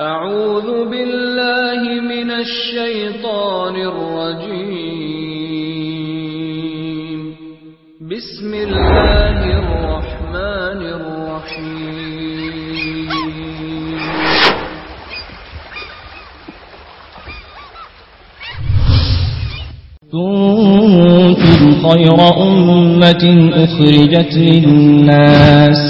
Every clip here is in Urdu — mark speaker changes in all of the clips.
Speaker 1: أعوذ بالله من الشيطان الرجيم. بسم الله الرحمن الرحيم.
Speaker 2: كنتم خير أمة أخرجت للناس.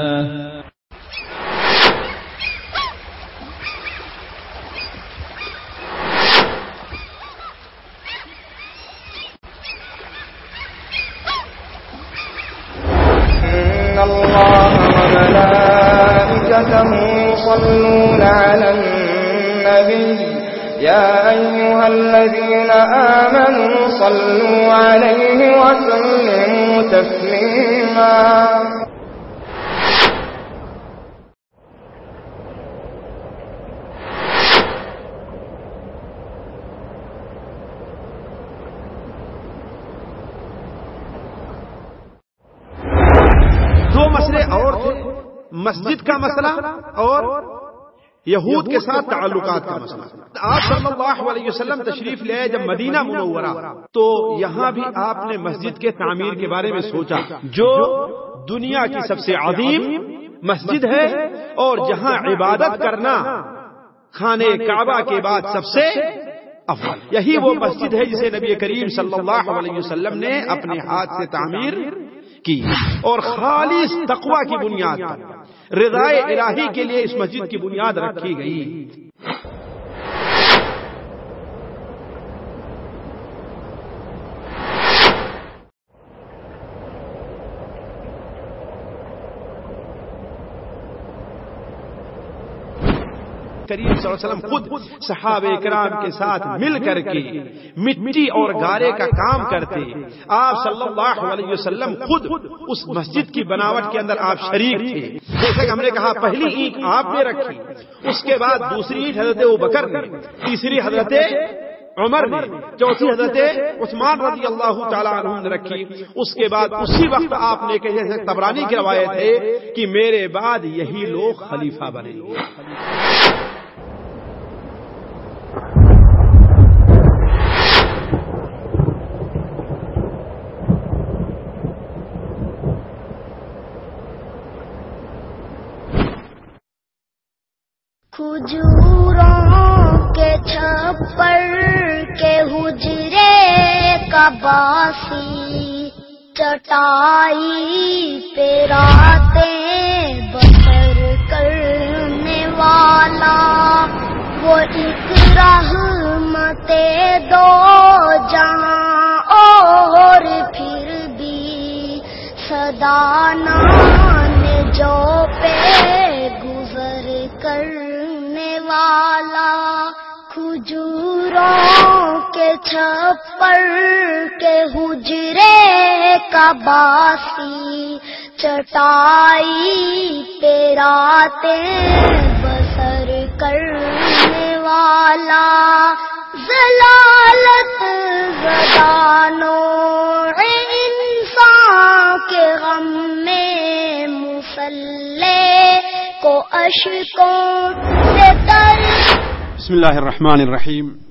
Speaker 3: یہود کے ساتھ تعلقات کا مسئلہ۔ آپ صلی اللہ علیہ وسلم تشریف لے آئے جب مدینہ منورہ تو یہاں بھی آپ نے مسجد کے تعمیر کے بارے میں سوچا جو دنیا کی سب سے عظیم مسجد ہے اور جہاں عبادت کرنا کھانے کعبہ کے بعد سب سے افضل۔ یہی وہ مسجد ہے جسے نبی کریم صلی اللہ علیہ وسلم نے اپنے ہاتھ سے تعمیر کی اور خالص تقوی کی بنیاد پر۔ رضائے الہی کے لیے اس مسجد کی بنیاد رکھی گئی۔ کریم صلی اللہ علیہ وسلم خود صحابہ کرام کے ساتھ مل کر کے مٹی اور گارے کا کام کرتے۔ آپ صلی اللہ علیہ وسلم خود اس مسجد کی بناوٹ کے اندر آپ شریک تھے۔ جیسے کہ ہم نے کہا، پہلی اینٹ آپ نے رکھی۔ اس کے بعد دوسری اینٹ حضرت وہ بکر نے، تیسری حضرت عمر نے، چوتھی حضرت عثمان رضی اللہ تعالیٰ عنہ نے رکھی۔ اس کے بعد اسی وقت آپ نے کہ جیسے تبرانی کی روایت ہے کہ میرے بعد یہی لوگ خلیفہ بنے۔
Speaker 4: کھجوروں باسی چٹائی پہ راتیں بسر کرنے والا۔ وہ ایک رحمت دو جہاں اور پھر بھی صدا نہ چھپر کے حجرے کا باسی، چٹائی پہ راتیں بسر کرنے والا ضلالت زدانوں انسان کے غم میں مسلح کو اشکوں سے تر۔
Speaker 3: بسم الله الرحمن الرحيم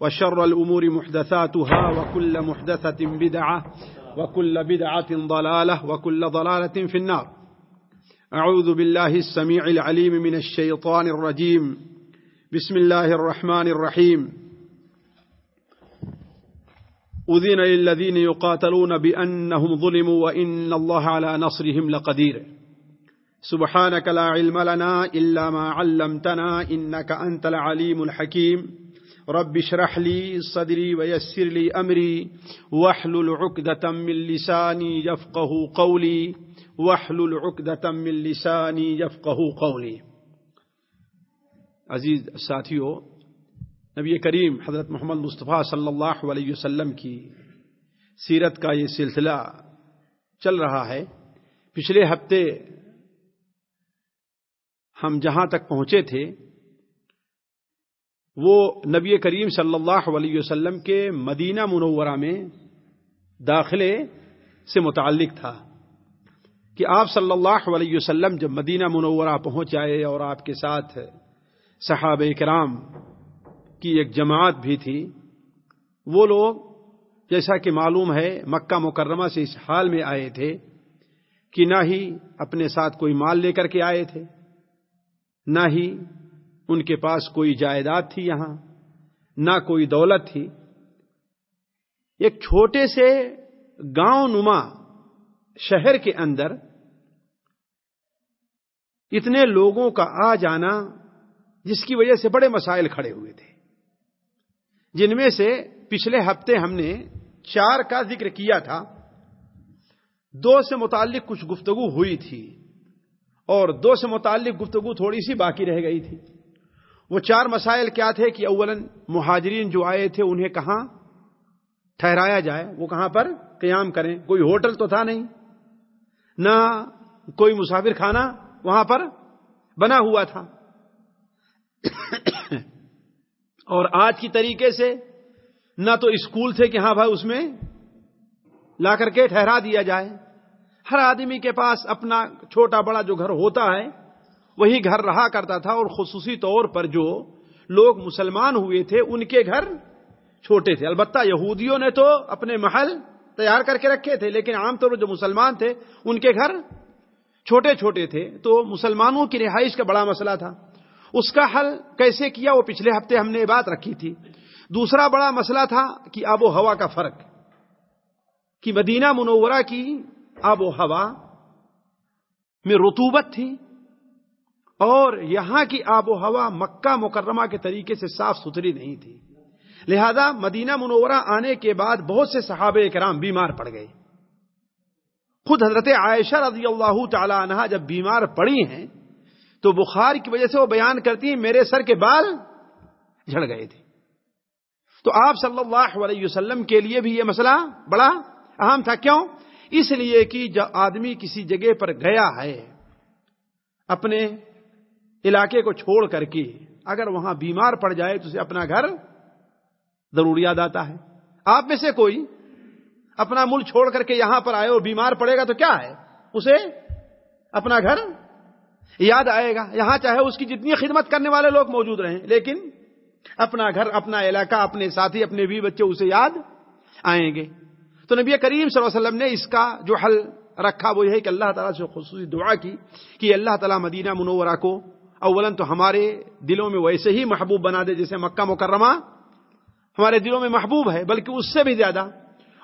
Speaker 3: وشر الأمور محدثاتها وكل محدثة بدعة وكل بدعة ضلالة وكل ضلالة في النار. أعوذ بالله السميع العليم من الشيطان الرجيم. بسم الله الرحمن الرحيم. أذن للذين يقاتلون بأنهم ظلموا وإن الله على نصرهم لقدير. سبحانك لا علم لنا إلا ما علمتنا إنك أنت العليم الحكيم. رب اشرح لي صدري ويسر لي امري واحلل عقدة من لساني يفقهوا قولي، واحلل عقدة من لساني يفقهوا قولي. عزیز ساتھیو، نبی کریم حضرت محمد مصطفیٰ صلی اللہ علیہ وسلم کی سیرت کا یہ سلسلہ چل رہا ہے۔ پچھلے ہفتے ہم جہاں تک پہنچے تھے وہ نبی کریم صلی اللہ علیہ وسلم کے مدینہ منورہ میں داخلے سے متعلق تھا کہ آپ صلی اللہ علیہ وسلم جب مدینہ منورہ پہنچ آئے اور آپ کے ساتھ صحابہ کرام کی ایک جماعت بھی تھی، وہ لوگ جیسا کہ معلوم ہے مکہ مکرمہ سے اس حال میں آئے تھے کہ نہ ہی اپنے ساتھ کوئی مال لے کر کے آئے تھے، نہ ہی ان کے پاس کوئی جائیداد تھی یہاں، نہ کوئی دولت تھی۔ ایک چھوٹے سے گاؤں نما شہر کے اندر اتنے لوگوں کا آ جانا جس کی وجہ سے بڑے مسائل کھڑے ہوئے تھے۔ جن میں سے پچھلے ہفتے ہم نے چار کا ذکر کیا تھا۔ دو سے متعلق کچھ گفتگو ہوئی تھی اور دو سے متعلق گفتگو تھوڑی سی باقی رہ گئی تھی۔ وہ چار مسائل کیا تھے کہ اولن مہاجرین جو آئے تھے انہیں کہاں ٹھہرایا جائے؟ وہ کہاں پر قیام کریں؟ کوئی ہوٹل تو تھا نہیں، نہ کوئی مسافر خانہ وہاں پر بنا ہوا تھا۔ اور آج کی طریقے سے نہ تو اسکول تھے کہ ہاں بھائی اس میں لا کر کے ٹھہرا دیا جائے۔ ہر آدمی کے پاس اپنا چھوٹا بڑا جو گھر ہوتا ہے وہی گھر رہا کرتا تھا اور خصوصی طور پر جو لوگ مسلمان ہوئے تھے، ان کے گھر چھوٹے تھے۔ البتہ یہودیوں نے تو اپنے محل تیار کر کے رکھے تھے، لیکن عام طور پر جو مسلمان تھے، ان کے گھر چھوٹے چھوٹے تھے۔ تو مسلمانوں کی رہائش کا بڑا مسئلہ تھا۔ اس کا حل کیسے کیا؟ وہ پچھلے ہفتے ہم نے بات رکھی تھی۔ دوسرا بڑا مسئلہ تھا کہ آب و ہوا کا فرق، کہ مدینہ منورہ کی آب و ہوا میں رتوبت تھی۔ اور یہاں کی آب و ہوا مکہ مکرمہ کے طریقے سے صاف ستھری نہیں تھی۔ لہذا مدینہ منورہ آنے کے بعد بہت سے صحابہ کرام بیمار پڑ گئے۔ خود حضرت عائشہ رضی اللہ تعالی عنہ جب بیمار پڑی ہیں، تو بخار کی وجہ سے وہ بیان کرتی ہیں، میرے سر کے بال جھڑ گئے تھے۔ تو آپ صلی اللہ علیہ وسلم کے لیے بھی یہ مسئلہ بڑا اہم تھا۔ کیوں؟ اس لیے کہ جب آدمی کسی جگہ پر گیا ہے، اپنے علاقے کو چھوڑ کر کے اگر وہاں بیمار پڑ جائے تو اسے اپنا گھر ضرور یاد آتا ہے۔ آپ میں سے کوئی اپنا ملک چھوڑ کر کے یہاں پر آئے اور بیمار پڑے گا تو کیا ہے؟ اسے اپنا گھر یاد آئے گا۔ یہاں چاہے اس کی جتنی خدمت کرنے والے لوگ موجود رہیں، لیکن اپنا گھر، اپنا علاقہ، اپنے ساتھی، اپنے بھی بچے اسے یاد آئیں گے۔ تو نبی کریم صلی اللہ علیہ وسلم نے اس کا جو حل رکھا وہ یہ کہ اللہ تعالیٰ سے خصوصی دعا کی کہ اللہ تعالیٰ مدینہ منورہ کو اولن تو ہمارے دلوں میں ویسے ہی محبوب بنا دے جیسے مکہ مکرمہ ہمارے دلوں میں محبوب ہے، بلکہ اس سے بھی زیادہ۔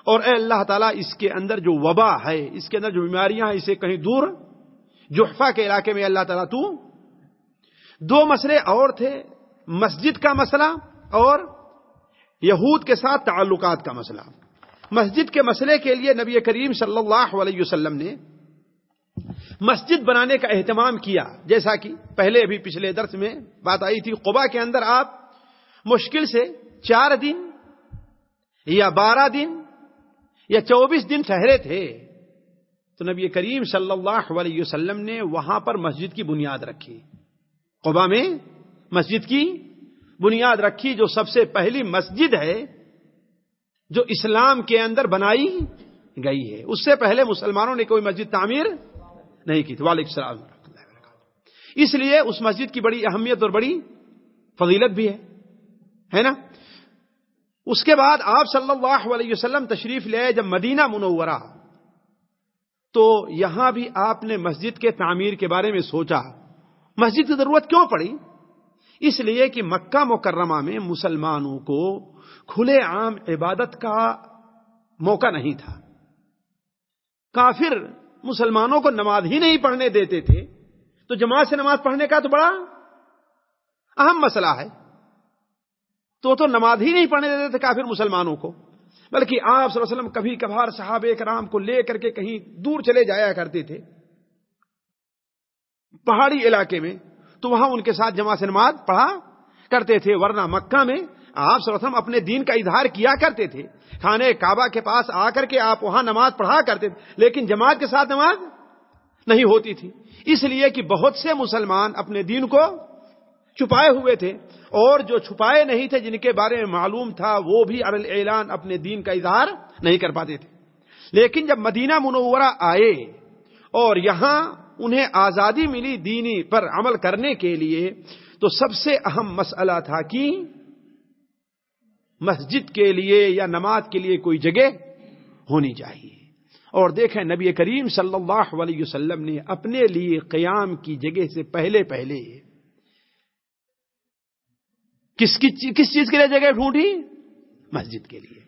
Speaker 3: اور اے اللہ تعالیٰ، اس کے اندر جو وبا ہے، اس کے اندر جو بیماریاں ہیں، اسے کہیں دور جحفا کے علاقے میں اللہ تعالیٰ، تو دو مسئلے اور تھے۔ مسجد کا مسئلہ اور یہود کے ساتھ تعلقات کا مسئلہ۔ مسجد کے مسئلے کے لیے نبی کریم صلی اللہ علیہ وسلم نے مسجد بنانے کا اہتمام کیا، جیسا کہ پہلے بھی پچھلے درس میں بات آئی تھی قبا کے اندر آپ مشکل سے چار دن یا بارہ دن یا چوبیس دن ٹھہرے تھے، تو نبی کریم صلی اللہ علیہ وسلم نے وہاں پر مسجد کی بنیاد رکھی۔ قبا میں مسجد کی بنیاد رکھی، جو سب سے پہلی مسجد ہے، جو اسلام کے اندر بنائی گئی ہے۔ اس سے پہلے مسلمانوں نے کوئی مسجد تعمیر نہیں کی تھی۔ وعلیکم السلام۔ اس لیے اس مسجد کی بڑی اہمیت اور بڑی فضیلت بھی ہے۔ ہے نا؟ اس کے بعد آپ صلی اللہ علیہ وسلم تشریف لے جب مدینہ منورہ۔ تو یہاں بھی آپ نے مسجد کے تعمیر کے بارے میں سوچا۔ مسجد کی ضرورت کیوں پڑی؟ اس لیے کہ مکہ مکرمہ میں مسلمانوں کو کھلے عام عبادت کا موقع نہیں تھا۔ کافر مسلمانوں کو نماز ہی نہیں پڑھنے دیتے تھے تو جماعت سے نماز پڑھنے کا تو بڑا اہم مسئلہ ہے۔ تو تو نماز ہی نہیں پڑھنے دیتے تھے کافر مسلمانوں کو، بلکہ آپ صلی اللہ علیہ وسلم کبھی کبھار صحابہ کرام کو لے کر کے کہیں دور چلے جایا کرتے تھے۔ پہاڑی علاقے میں تو وہاں ان کے ساتھ جمع سے نماز پڑھا کرتے تھے، ورنہ مکہ میں آپ صلی وسلم اپنے دین کا اظہار کیا کرتے تھے۔ کھانے کعبہ کے پاس آ کر کے آپ وہاں نماز پڑھا کرتے تھے، لیکن جماعت کے ساتھ نماز نہیں ہوتی تھی۔ اس لیے کہ بہت سے مسلمان اپنے دین کو چھپائے ہوئے تھے، اور جو چھپائے نہیں تھے جن کے بارے میں معلوم تھا، وہ بھی ارل اعلان اپنے دین کا اظہار نہیں کر پاتے تھے۔ لیکن جب مدینہ منورہ آئے، اور یہاں انہیں آزادی ملی دینی پر عمل کرنے کے لیے، تو سب سے اہم مسئلہ تھا کہ مسجد کے لیے یا نماز کے لیے کوئی جگہ ہونی چاہیے۔ اور دیکھیں نبی کریم صلی اللہ علیہ وسلم نے اپنے لیے قیام کی جگہ سے پہلے پہلے کس کس چیز کے لیے جگہ ڈھونڈی؟ مسجد کے لیے۔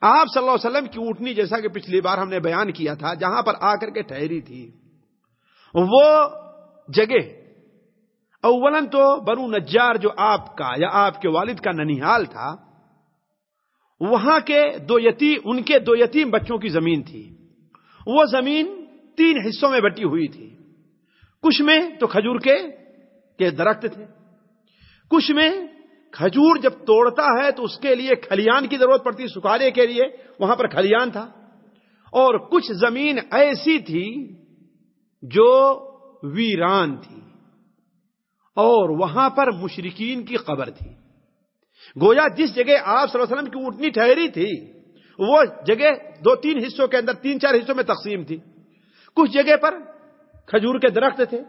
Speaker 3: آپ صلی اللہ علیہ وسلم کی اونٹنی جیسا کہ پچھلی بار ہم نے بیان کیا تھا، جہاں پر آ کر کے ٹھہری تھی، وہ جگہ اولن تو بنو نجار جو آپ کا یا آپ کے والد کا ننیال تھا وہاں کے دو یتیم، ان کے دو یتیم بچوں کی زمین تھی۔ وہ زمین تین حصوں میں بٹی ہوئی تھی۔ کچھ میں تو کھجور کے درخت تھے۔ کچھ میں کھجور جب توڑتا ہے تو اس کے لیے کھلیان کی ضرورت پڑتی، سکھانے کے لیے۔ وہاں پر کھلیان تھا۔ اور کچھ زمین ایسی تھی جو ویران تھی۔ اور وہاں پر مشرقین کی قبر تھی۔ گویا جس جگہ آپ صلی اللہ علیہ وسلم کی اونٹنی ٹھہری تھی، وہ جگہ دو تین حصوں کے اندر، تین چار حصوں میں تقسیم تھی۔ کچھ جگہ پر کھجور کے درخت تھے۔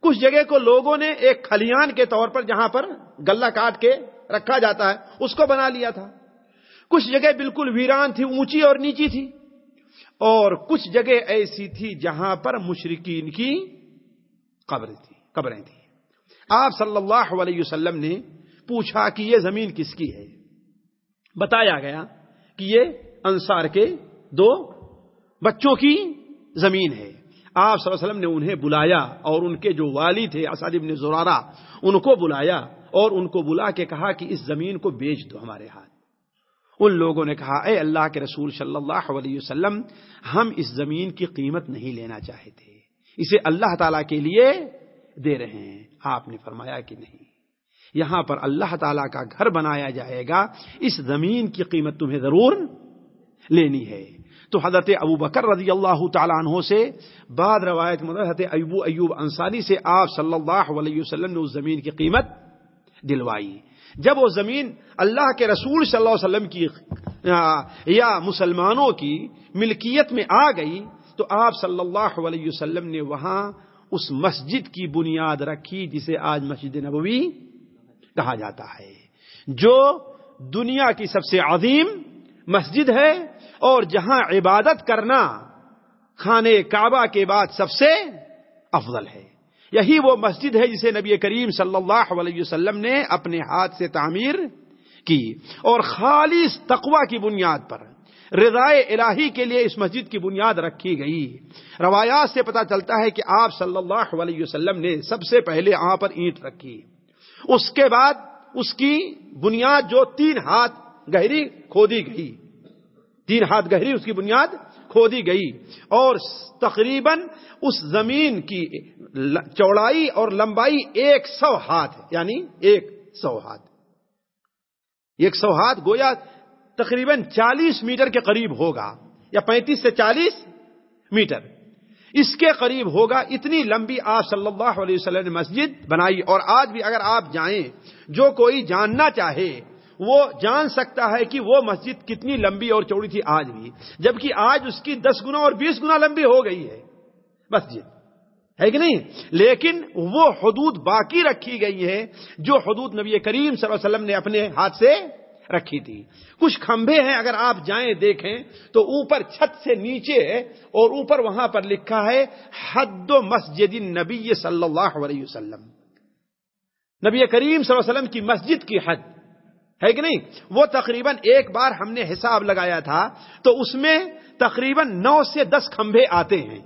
Speaker 3: کچھ جگہ کو لوگوں نے ایک کھلیان کے طور پر جہاں پر گلہ کاٹ کے رکھا جاتا ہے، اس کو بنا لیا تھا۔ کچھ جگہ بالکل ویران تھی، اونچی اور نیچی تھی۔ اور کچھ جگہ ایسی تھی جہاں پر مشرقین کی قبر تھی، قبریں تھیں۔ آپ صلی اللہ علیہ وسلم نے پوچھا کہ یہ زمین کس کی ہے؟ بتایا گیا کہ یہ انصار کے دو بچوں کی زمین ہے۔ آپ صلی اللہ علیہ وسلم نے انہیں بلایا اور ان کے جو والی تھے اسد ابن زرارہ، ان کو بلایا اور ان کو بلا کے کہا کہ اس زمین کو بیچ دو ہمارے ہاتھ۔ ان لوگوں نے کہا، اے اللہ کے رسول صلی اللہ علیہ وسلم، ہم اس زمین کی قیمت نہیں لینا چاہتے۔ اسے اللہ تعالی کے لیے دے رہے ہیں۔ آپ نے فرمایا کہ نہیں۔ یہاں پر اللہ تعالی کا گھر بنایا جائے گا، اس زمین کی قیمت تمہیں ضرور لینی ہے۔ تو حضرت ابو بکر رضی اللہ تعالیٰ عنہ سے بعد روایت حضرت ایوب ایوب انصاری سے آپ صلی اللہ علیہ وسلم نے اس زمین کی قیمت دلوائی۔ جب وہ زمین اللہ کے رسول صلی اللہ علیہ وسلم کی یا مسلمانوں کی ملکیت میں آ گئی، تو آپ صلی اللہ علیہ وسلم نے وہاں اس مسجد کی بنیاد رکھی جسے آج مسجد نبوی کہا جاتا ہے۔ جو دنیا کی سب سے عظیم مسجد ہے اور جہاں عبادت کرنا کھانے کعبہ کے بعد سب سے افضل ہے۔ یہی وہ مسجد ہے جسے نبی کریم صلی اللہ علیہ وسلم نے اپنے ہاتھ سے تعمیر کی۔ اور خالص تقوا کی بنیاد پر، رضائے الہی کے لیے اس مسجد کی بنیاد رکھی گئی۔ روایات سے پتا چلتا ہے کہ آپ صلی اللہ علیہ وسلم نے سب سے پہلے وہاں پر اینٹ رکھی۔ اس کے بعد اس کی بنیاد جو تین ہاتھ گہری کھودی گئی۔ تین ہاتھ گہری اس کی بنیاد کھودی گئی۔ اور تقریباً اس زمین کی چوڑائی اور لمبائی ایک سو ہاتھ یعنی ایک سو ہاتھ۔ ایک سو ہاتھ گویا تقریباً چالیس میٹر کے قریب ہوگا، یا پینتیس سے چالیس میٹر۔ اس کے قریب ہوگا اتنی لمبی آپ صلی اللہ علیہ وسلم نے مسجد بنائی اور آج بھی اگر آپ جائیں، جو کوئی جاننا چاہے، وہ جان سکتا ہے کہ وہ مسجد کتنی لمبی اور چوڑی تھی آج بھی۔ جبکہ آج اس کی دس گنا اور بیس گنا لمبی ہو گئی ہے۔ مسجد۔ ہے کہ نہیں؟ لیکن وہ حدود باقی رکھی گئی ہے جو حدود نبی کریم صلی اللہ علیہ وسلم نے اپنے ہاتھ سے رکھی تھی۔ کچھ کھمبے ہیں، اگر آپ جائیں، دیکھیں، تو اوپر چھت سے نیچے اور اوپر وہاں پر لکھا ہے، حد و مسجد نبی صلی اللہ علیہ وسلم۔ نبی کریم صلی اللہ علیہ وسلم کی مسجد کی حد، ہے کہ نہیں؟ وہ تقریباً ایک بار ہم نے حساب لگایا تھا، تو اس میں تقریباً نو سے دس کھمبے آتے ہیں۔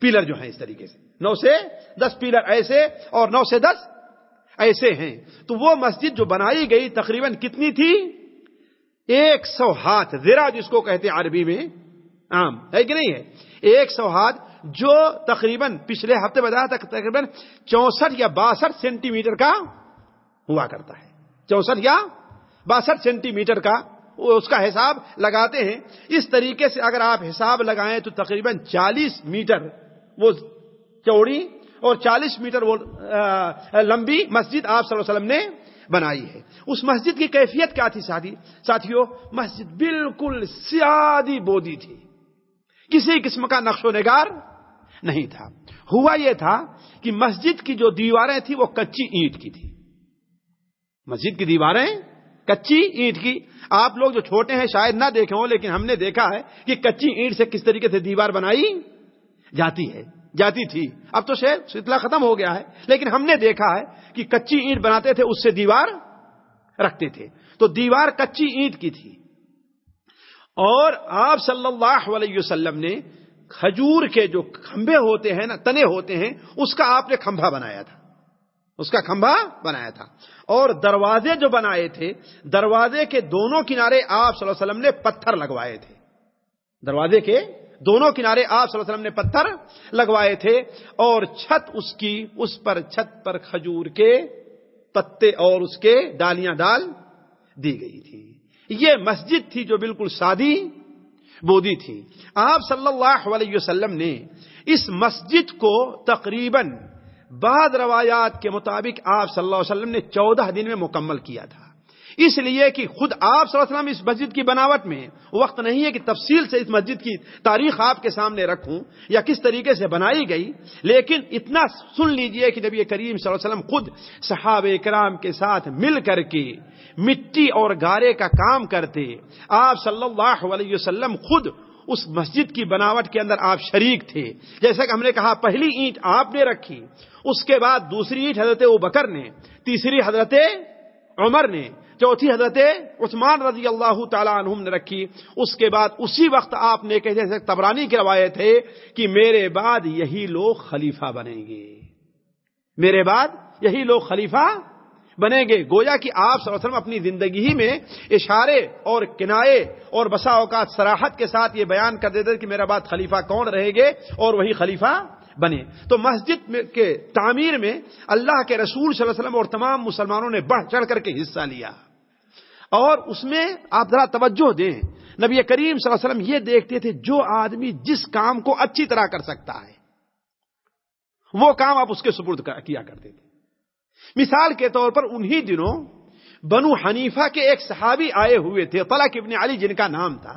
Speaker 3: پیلر جو ہیں اس طریقے سے۔ نو سے دس پیلر ایسے اور نو سے دس ایسے ہیں۔ تو وہ مسجد جو بنائی گئی تقریباً کتنی تھی؟ ایک سو ہاتھ۔ زرا جس کو کہتے ہیں عربی میں۔ عام، ہے کہ نہیں ہے؟ ایک سو ہاتھ جو تقریباً پچھلے ہفتے بتایا تھا تقریباً چونسٹھ یا باسٹھ سینٹی میٹر کا ہوا کرتا ہے۔ چونسٹھ یا باسٹھ سینٹی میٹر کا اس کا حساب لگاتے ہیں۔ اس طریقے سے اگر آپ حساب لگائیں تو تقریباً چالیس میٹر وہ چوڑی اور چالیس میٹر لمبی مسجد آپ صلی اللہ علیہ وسلم نے بنائی ہے۔ اس مسجد کی کیفیت کیا تھی ساتھی؟ ساتھیوں مسجد بالکل سیادی بودی تھی۔ کسی قسم کا نقش و نگار نہیں تھا۔ ہوا یہ تھا کہ مسجد کی جو دیواریں تھیں وہ کچی اینٹ کی تھی مسجد کی دیواریں کچی اینٹ کی۔ آپ لوگ جو چھوٹے ہیں شاید نہ دیکھے ہوں، لیکن ہم نے دیکھا ہے کہ کچی اینٹ سے کس طریقے سے دیوار بنائی جاتی ہے۔ جاتی تھی۔ اب تو شہر سلسلہ ختم ہو گیا ہے، لیکن ہم نے دیکھا ہے کہ کچی اینٹ بناتے تھے، اس سے دیوار رکھتے تھے۔ تو دیوار کچی اینٹ کی تھی۔ اور آپ صلی اللہ علیہ وسلم نے کھجور کے جو کھمبے ہوتے ہیں نا، تنے ہوتے ہیں، اس کا آپ نے کھمبا بنایا تھا۔ اس کا کھمبا بنایا تھا۔ اور دروازے جو بنائے تھے، دروازے کے دونوں کنارے آپ صلی اللہ علیہ وسلم نے پتھر لگوائے تھے۔ دروازے کے دونوں کنارے آپ صلی اللہ علیہ وسلم نے پتھر لگوائے تھے اور چھت اس کی، اس پر چھت پر کھجور کے پتے اور اس کے ڈالیاں ڈال دی گئی تھی۔ یہ مسجد تھی جو بالکل سادی بودی تھی۔ آپ صلی اللہ علیہ وسلم نے اس مسجد کو تقریباً بعد روایات کے مطابق آپ صلی اللہ علیہ وسلم نے چودہ دن میں مکمل کیا تھا۔ اس لیے کہ خود آپ صلی اللہ علیہ وسلم اس مسجد کی بناوٹ میں وقت نہیں ہے کہ تفصیل سے اس مسجد کی تاریخ آپ کے سامنے رکھوں یا کس طریقے سے بنائی گئی، لیکن اتنا سن لیجیے کہ نبی کریم صلی اللہ علیہ وسلم خود صحاب کرام کے ساتھ مل کر کے مٹی اور گارے کا کام کرتے، آپ صلی اللہ علیہ وسلم خود اس مسجد کی بناوٹ کے اندر آپ شریک تھے۔ جیسا کہ ہم نے کہا، پہلی اینٹ آپ نے رکھی، اس کے بعد دوسری اینٹ حضرت او بکر نے، تیسری حضرت عمر نے چوتھی حضرت عثمان رضی اللہ تعالیٰ عنہم نے رکھی۔ اس کے بعد اسی وقت آپ نے کہ جیسے تبرانی کی روایت ہے کہ میرے بعد یہی لوگ خلیفہ بنیں گے۔ میرے بعد یہی لوگ خلیفہ بنیں گے۔ گویا کہ آپ صلی اللہ علیہ وسلم اپنی زندگی ہی میں اشارے اور کنائے اور بسا اوقات سراحت کے ساتھ یہ بیان کر دیتے کہ میرا بعد خلیفہ کون رہے گے اور وہی خلیفہ بنے۔ تو مسجد کے تعمیر میں اللہ کے رسول صلی اللہ علیہ وسلم اور تمام مسلمانوں نے بڑھ چڑھ کر کے حصہ لیا۔ اور اس میں آپ ذرا توجہ دیں۔ نبی کریم صلی اللہ علیہ وسلم یہ دیکھتے تھے، جو آدمی جس کام کو اچھی طرح کر سکتا ہے، وہ کام آپ اس کے سپرد کیا کرتے تھے۔ مثال کے طور پر انہی دنوں بنو حنیفہ کے ایک صحابی آئے ہوئے تھے، طلق ابن علی جن کا نام تھا۔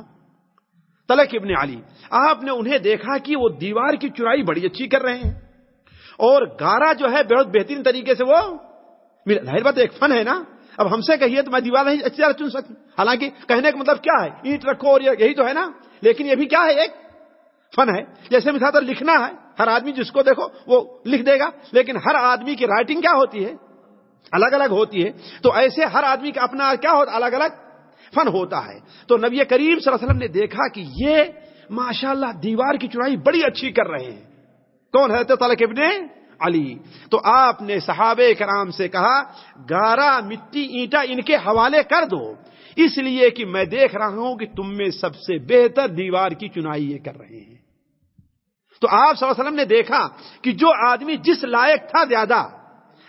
Speaker 3: طلق ابن علی، آپ نے انہیں دیکھا کہ وہ دیوار کی چرائی بڑی اچھی کر رہے ہیں اور گارا جو ہے بہت بہترین طریقے سے وہ ظاہر بات ایک فن ہے نا۔ اب ہم سے کہیے تو میں دیوار نہیں اچھی طرح چن سکتی حالانکہ کہنے کا مطلب کیا ہے؟ اینٹ رکھو اور یہی تو ہے نا۔ لیکن یہ بھی کیا ہے؟ ایک فن ہے۔ جیسے مثال لکھنا ہے۔ ہر آدمی جس کو دیکھو، وہ لکھ دے گا۔ لیکن ہر آدمی کی رائٹنگ کیا ہوتی ہے؟ الگ الگ ہوتی ہے۔ تو ایسے ہر آدمی کا اپنا کیا ہوتا الگ الگ فن ہوتا ہے۔ تو نبی کریم صلی اللہ علیہ وسلم نے دیکھا کہ یہ ماشاء اللہ دیوار کی چڑائی بڑی اچھی کر رہے ہیں۔ کون؟ ہے تو طلق ابن علی۔ تو آپ نے صحابہ کرام سے کہا، گارا مٹی اینٹا ان کے حوالے کر دو۔ اس لیے کہ میں دیکھ رہا ہوں کہ تم میں سب سے بہتر دیوار کی چنائی یہ کر رہے ہیں۔ تو آپ صلی اللہ علیہ وسلم نے دیکھا کہ جو آدمی جس لائق تھا زیادہ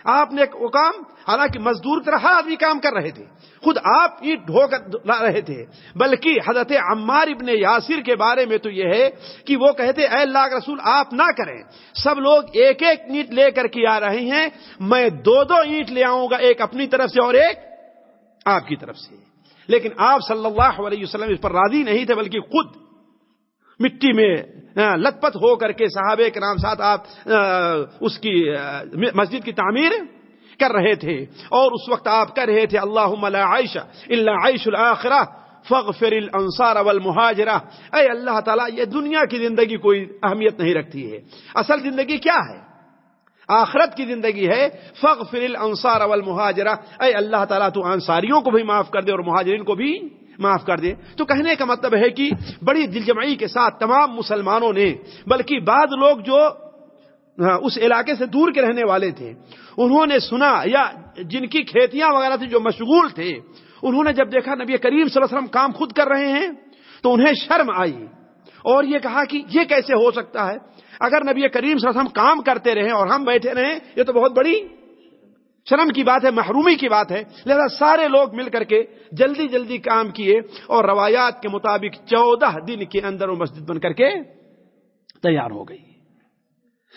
Speaker 3: آپ نے وہ کام حالانکہ مزدور طرح ہر آدمی کام کر رہے تھے۔ خود آپ اینٹ ڈھو کر لا رہے تھے۔ بلکہ حضرت عمار ابن یاسر کے بارے میں تو یہ ہے کہ وہ کہتے اے اللہ کے رسول، آپ نہ کریں۔ سب لوگ ایک ایک اینٹ لے کر کے آ رہے ہیں۔ میں دو دو اینٹ لے آؤں گا، ایک اپنی طرف سے اور ایک آپ کی طرف سے۔ لیکن آپ صلی اللہ علیہ وسلم اس پر راضی نہیں تھے، بلکہ خود مٹی میں لت پت ہو کر کے صحابہ کے نام ساتھ آپ اس کی مسجد کی تعمیر کر رہے تھے۔ اور اس وقت آپ کر رہے تھے اللہ عائشہ اللہ عائش الآخرہ فغفر الانصار والمہاجرہ۔ اے اللہ تعالیٰ، یہ دنیا کی زندگی کوئی اہمیت نہیں رکھتی ہے۔ اصل زندگی کیا ہے؟ آخرت کی زندگی ہے فغفر الانصار والمہاجرہ۔ اے اللہ تعالیٰ، تو انصاریوں کو بھی معاف کر دے اور مہاجرین کو بھی معاف کر دے۔ تو کہنے کا مطلب ہے کہ بڑی دل جمعی کے ساتھ تمام مسلمانوں نے، بلکہ بعض لوگ جو اس علاقے سے دور کے رہنے والے تھے، انہوں نے سنا یا جن کی کھیتیاں وغیرہ تھی جو مشغول تھے، انہوں نے جب دیکھا نبی کریم صلی اللہ علیہ وسلم کام خود کر رہے ہیں، تو انہیں شرم آئی۔ اور یہ کہا کہ یہ کیسے ہو سکتا ہے؟ اگر نبی کریم صلی اللہ علیہ وسلم کام کرتے رہے اور ہم بیٹھے رہیں یہ تو بہت بڑی شرم کی بات ہے، محرومی کی بات ہے۔ لہذا سارے لوگ مل کر کے جلدی جلدی کام کیے اور روایات کے مطابق چودہ دن کے اندر وہ مسجد بن کر کے تیار ہو گئی۔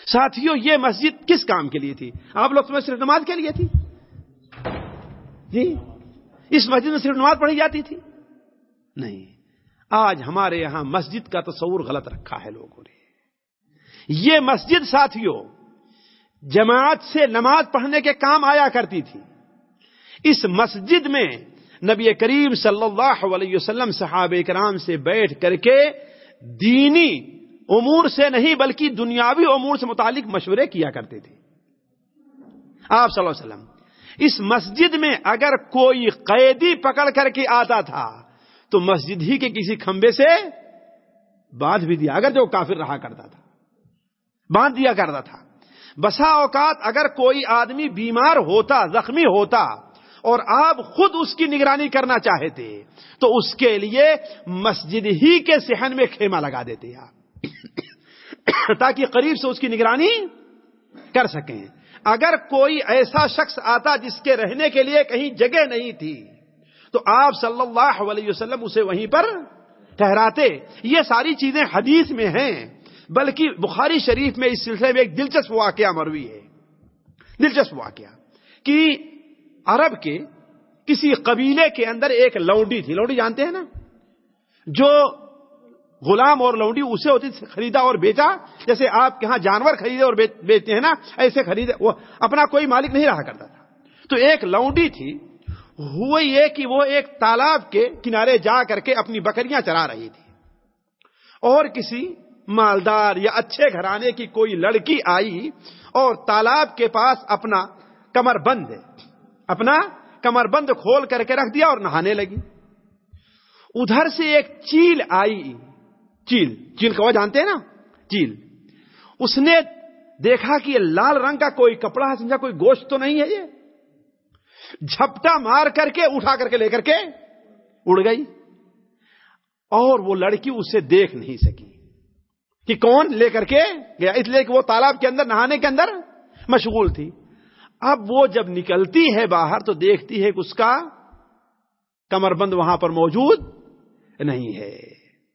Speaker 3: ساتھیوں یہ مسجد کس کام کے لیے تھی؟ آپ لوگ تمہیں صرف نماز کے لیے تھی؟ جی؟ اس مسجد میں صرف نماز پڑھی جاتی تھی؟ نہیں۔ آج ہمارے یہاں مسجد کا تصور غلط رکھا ہے لوگوں نے۔ یہ مسجد ساتھیوں جماعت سے نماز پڑھنے کے کام آیا کرتی تھی۔ اس مسجد میں نبی کریم صلی اللہ علیہ وسلم صحابہ کرام سے بیٹھ کر کے دینی امور سے نہیں بلکہ دنیاوی امور سے متعلق مشورے کیا کرتے تھے۔ آپ صلی اللہ علیہ وسلم، اس مسجد میں اگر کوئی قیدی پکڑ کر کے آتا تھا، تو مسجد ہی کے کسی کھمبے سے باندھ بھی دیا۔ اگر جو کافر رہا کرتا تھا، باندھ دیا کرتا تھا۔ بسا اوقات اگر کوئی آدمی بیمار ہوتا، زخمی ہوتا اور آپ خود اس کی نگرانی کرنا چاہتے، تو اس کے لیے مسجد ہی کے صحن میں خیمہ لگا دیتے آپ۔ تاکہ قریب سے اس کی نگرانی کر سکیں۔ اگر کوئی ایسا شخص آتا جس کے رہنے کے لیے کہیں جگہ نہیں تھی، تو آپ صلی اللہ علیہ وسلم اسے وہیں پر ٹھہراتے۔ یہ ساری چیزیں حدیث میں ہیں۔ بلکہ بخاری شریف میں اس سلسلے میں ایک دلچسپ واقعہ مروی ہے۔ دلچسپ واقعہ کہ عرب کے کسی قبیلے کے اندر ایک لونڈی تھی۔ لونڈی جانتے ہیں نا؟ جو غلام اور لونڈی اسے ہوتی خریدا اور بیچا۔ جیسے آپ یہاں جانور خریدے اور بیچتے ہیں نا، ایسے خریدے۔ وہ اپنا کوئی مالک نہیں رہا کرتا تھا۔ تو ایک لونڈی تھی۔ ہوا یہ کہ وہ ایک تالاب کے کنارے جا کر کے اپنی بکریاں چرا رہی تھی۔ اور کسی مالدار یا اچھے گھرانے کی کوئی لڑکی آئی اور تالاب کے پاس اپنا کمر بند اپنا کمر بند کھول کر کے رکھ دیا اور نہانے لگی۔ ادھر سے ایک چیل آئی، چیل چیل کو جانتے ہیں نا؟ چیل۔ اس نے دیکھا کہ یہ لال رنگ کا کوئی کپڑا ہے، سمجھا کوئی گوشت تو نہیں ہے یہ؟ جھپٹا مار کر کے، اٹھا کر کے لے کر کے اڑ گئی۔ اور وہ لڑکی اسے دیکھ نہیں سکی۔ کہ کون لے کر کے گیا؟ اس لیے کہ وہ تالاب کے اندر، نہانے کے اندر مشغول تھی۔ اب وہ جب نکلتی ہے باہر تو دیکھتی ہے کہ اس کا کمر بند وہاں پر موجود نہیں ہے۔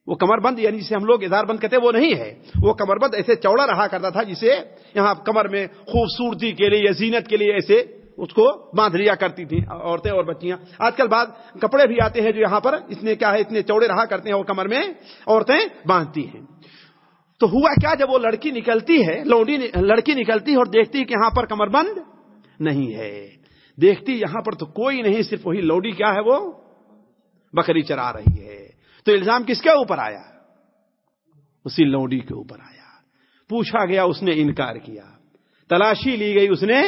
Speaker 3: وہ کمر بند یعنی جسے ہم لوگ ادار بند کہتے ہیں، وہ نہیں ہے۔ وہ کمر بند ایسے چوڑا رہا کرتا تھا جسے یہاں کمر میں خوبصورتی کے لیے یا زینت کے لیے ایسے اس کو باندھ لیا کرتی تھی عورتیں اور بچیاں۔ آج کل بعد کپڑے بھی آتے ہیں جو یہاں پر، اس نے کیا ہے؟ اتنے چوڑے رہا کرتے ہیں اور کمر میں عورتیں باندھتی ہیں۔ تو ہوا کیا جب وہ لڑکی نکلتی ہے لوڈی لڑکی نکلتی ہے اور دیکھتی کہ یہاں پر کمر بند نہیں ہے۔ دیکھتی یہاں پر تو کوئی نہیں، صرف وہی لوڈی کیا ہے وہ؟ بکری چرا رہی ہے۔ تو الزام کس کے اوپر آیا؟ اسی لوڈی کے اوپر آیا۔ پوچھا گیا، اس نے انکار کیا۔ تلاشی لی گئی، اس نے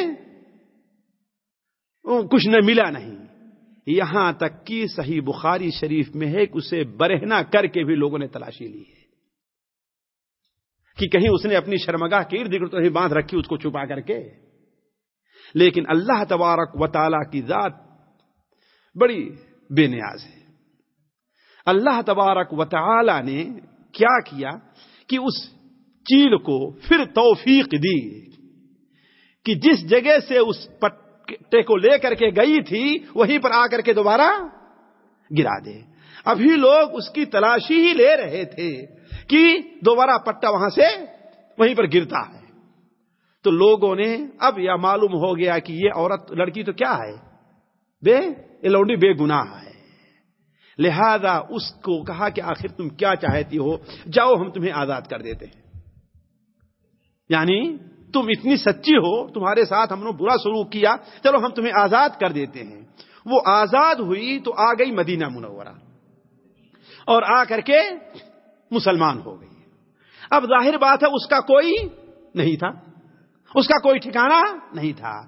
Speaker 3: کچھ نہ ملا نہیں۔ یہاں تک کہ صحیح بخاری شریف میں ہے کہ اسے برہنا کر کے بھی لوگوں نے تلاشی لی ہے۔ کہ کہیں اس نے اپنی شرمگاہ کے ارد گرد نہیں باندھ رکھی اس کو چھپا کر کے۔ لیکن اللہ تبارک و تعالی کی ذات بڑی بے نیاز ہے۔ اللہ تبارک و تعالی نے کیا کیا کہ اس چیل کو پھر توفیق دی کہ جس جگہ سے اس پٹے کو لے کر کے گئی تھی، وہیں پر آ کر کے دوبارہ گرا دے۔ ابھی لوگ اس کی تلاشی ہی لے رہے تھے۔ کہ دوبارہ پٹا وہاں سے وہیں پر گرتا ہے۔ تو لوگوں نے اب یہ معلوم ہو گیا کہ یہ عورت لڑکی تو کیا ہے؟ بے لوڈی بے گناہ ہے۔ لہذا اس کو کہا کہ آخر تم کیا چاہتی ہو؟ جاؤ ہم تمہیں آزاد کر دیتے ہیں۔ یعنی تم اتنی سچی ہو، تمہارے ساتھ ہم نے برا سلوک کیا، چلو ہم تمہیں آزاد کر دیتے ہیں۔ وہ آزاد ہوئی تو آ گئی مدینہ منورہ۔ اور آ کر کے مسلمان ہو گئی اب ظاہر بات ہے، اس کا کوئی نہیں تھا۔ اس کا کوئی ٹھکانا نہیں تھا۔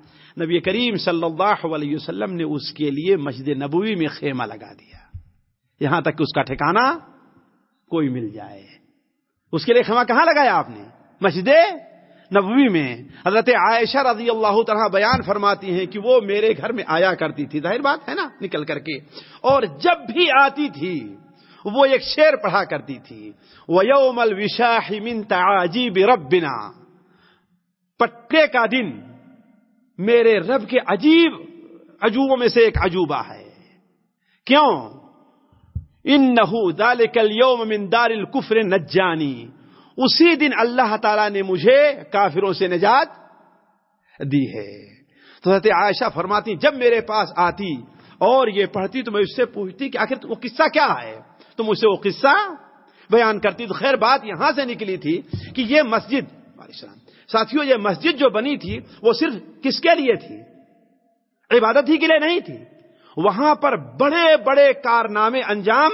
Speaker 3: نبی کریم صلی اللہ علیہ وسلم نے اس کے لیے مسجد نبوی میں خیمہ لگا دیا۔ یہاں تک کہ اس کا ٹھکانا کوئی مل جائے۔ اس کے لیے خیمہ کہاں لگایا آپ نے؟ مسجد نبوی میں۔ حضرت عائشہ رضی اللہ طرح بیان فرماتی ہیں کہ وہ میرے گھر میں آیا کرتی تھی۔ ظاہر بات ہے نا، نکل کر کے۔ اور جب بھی آتی تھی وہ ایک شعر پڑھا کرتی تھی۔ وہ یوم من تعجیب ربنا۔ پٹے کا دن میرے رب کے عجیب عجوبوں میں سے ایک عجوبہ ہے۔ کیوں؟ ان نہ من دار الکفر نجانی اسی دن اللہ تعالی نے مجھے کافروں سے نجات دی ہے۔ تو حضرت عائشہ فرماتی، جب میرے پاس آتی اور یہ پڑھتی تو میں اس سے پوچھتی کہ آخر وہ قصہ کیا ہے؟ تو مجھ سے وہ قصہ بیان کرتی تو خیر بات یہاں سے نکلی تھی کہ یہ مسجد ساتھیوں یہ مسجد جو بنی تھی، وہ صرف کس کے لیے تھی؟ عبادت ہی کے لیے نہیں تھی۔ وہاں پر بڑے بڑے کارنامے انجام،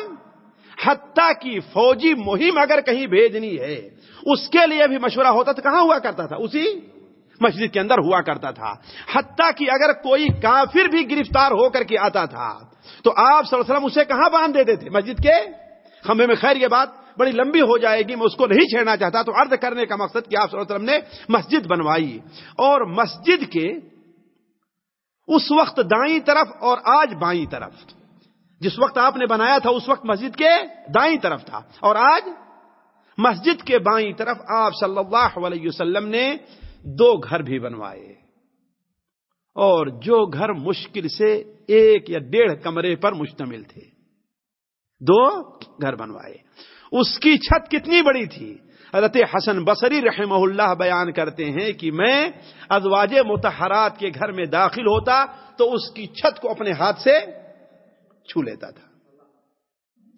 Speaker 3: حتیٰ کی فوجی مہم اگر کہیں بھیجنی ہے، اس کے لیے بھی مشورہ ہوتا تو کہاں ہوا کرتا تھا؟ اسی مسجد کے اندر ہوا کرتا تھا۔ حتیٰ کہ اگر کوئی کافر بھی گرفتار ہو کر کے آتا تھا تو آپ صلی اللہ علیہ وسلم اسے کہاں باندھ دیتے تھے؟ مسجد کے خمبے میں خیر یہ بات بڑی لمبی ہو جائے گی، میں اس کو نہیں چھیڑنا چاہتا، تو عرض کرنے کا مقصد کہ آپ صلی اللہ علیہ وسلم نے مسجد بنوائی۔ اور مسجد کے اس وقت دائیں طرف اور آج بائیں طرف، جس وقت آپ نے بنایا تھا، اس وقت مسجد کے دائیں طرف تھا۔ اور آج مسجد کے بائیں طرف آپ صلی اللہ علیہ وسلم نے دو گھر بھی بنوائے۔ اور جو گھر مشکل سے ایک یا ڈیڑھ کمرے پر مشتمل تھے۔ دو گھر بنوائے۔ اس کی چھت کتنی بڑی تھی۔ حضرت حسن بصری رحمہ اللہ بیان کرتے ہیں کہ میں ازواج متحرات کے گھر میں داخل ہوتا تو اس کی چھت کو اپنے ہاتھ سے چھو لیتا تھا۔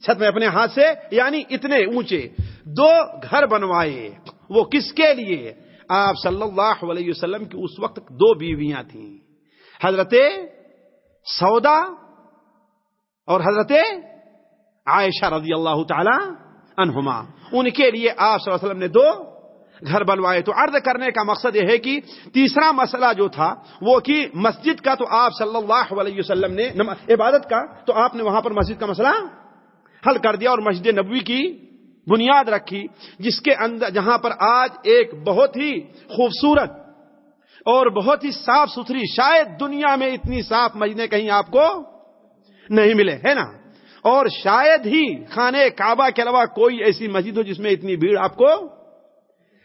Speaker 3: چھت میں اپنے ہاتھ سے یعنی اتنے اونچے۔ دو گھر بنوائے۔ وہ کس کے لیے؟ آپ صلی اللہ علیہ وسلم کی اس وقت دو بیویاں تھیں۔ حضرت سودا اور حضرت عائشہ رضی اللہ تعالی انہما ان کے لیے آپ صلی اللہ علیہ وسلم نے دو گھر بنوائے۔ تو عرض کرنے کا مقصد یہ ہے کہ تیسرا مسئلہ جو تھا وہ کہ مسجد کا تو آپ صلی اللہ علیہ وسلم نے عبادت کا تو آپ نے وہاں پر مسجد کا مسئلہ حل کر دیا اور مسجد نبوی کی بنیاد رکھی، جس کے اندر، جہاں پر آج ایک بہت ہی خوبصورت اور بہت ہی صاف ستھری، شاید دنیا میں اتنی صاف مسجدیں کہیں آپ کو نہیں ملے، ہے نا؟ اور شاید ہی خانے کعبہ کے علاوہ کوئی ایسی مسجد ہو جس میں اتنی بھیڑ آپ کو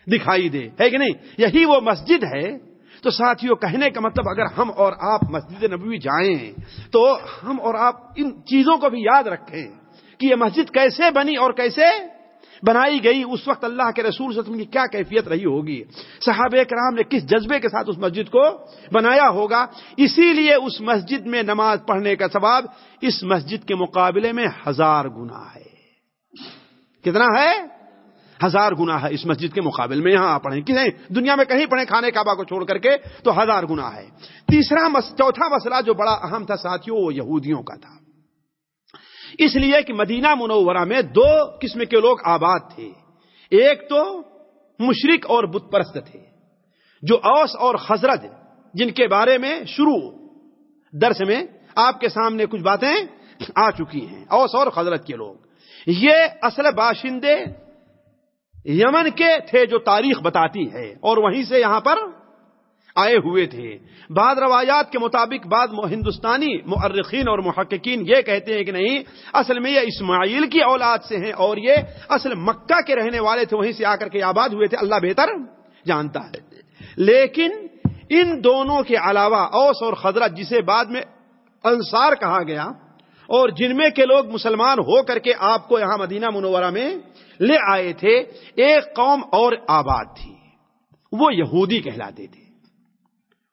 Speaker 3: دکھائی دے، ہے کہ نہیں؟ یہی وہ مسجد ہے۔ تو ساتھیوں کہنے کا مطلب اگر ہم اور آپ مسجد نبوی جائیں، تو ہم اور آپ ان چیزوں کو بھی یاد رکھیں کہ یہ مسجد کیسے بنی اور کیسے بنائی گئی اس وقت اللہ کے رسول وسلم کی کیا کیفیت رہی ہوگی؟ صحابہ کرام نے کس جذبے کے ساتھ اس مسجد کو بنایا ہوگا؟ اسی لیے اس مسجد میں نماز پڑھنے کا ثواب اس مسجد کے مقابلے میں ہزار گنا ہے۔ کتنا ہے؟ ہزار گنا ہے اس مسجد کے مقابل میں۔ یہاں پڑھیں۔ کہیں دنیا میں کہیں پڑھیں کھانے کعبہ کو چھوڑ کر کے تو ہزار گنا ہے۔ تیسرا مس... چوتھا مسئلہ جو بڑا اہم تھا ساتھیوں وہ یہودیوں کا تھا۔ اس لیے کہ مدینہ منورہ میں دو قسم کے لوگ آباد تھے۔ ایک تو مشرق اور بت پرست تھے، جو اوس اور خزرج جن کے بارے میں شروع درس میں آپ کے سامنے کچھ باتیں آ چکی ہیں، اوس اور خزرت کے لوگ۔ یہ اصل باشندے یمن کے تھے جو تاریخ بتاتی ہے اور وہیں سے یہاں پر آئے ہوئے تھے۔ بعض روایات کے مطابق بعض ہندوستانی مؤرخین اور محققین یہ کہتے ہیں کہ نہیں، اصل میں یہ اسماعیل کی اولاد سے ہیں اور یہ اصل مکہ کے رہنے والے تھے، وہیں سے آ کر کے آباد ہوئے تھے۔ اللہ بہتر جانتا ہے۔ لیکن ان دونوں کے علاوہ اوس اور خزرت جسے بعد میں انصار کہا گیا اور جن میں کے لوگ مسلمان ہو کر کے آپ کو یہاں مدینہ منورہ میں لے آئے تھے، ایک قوم اور آباد تھی۔ وہ یہودی کہلاتے تھے۔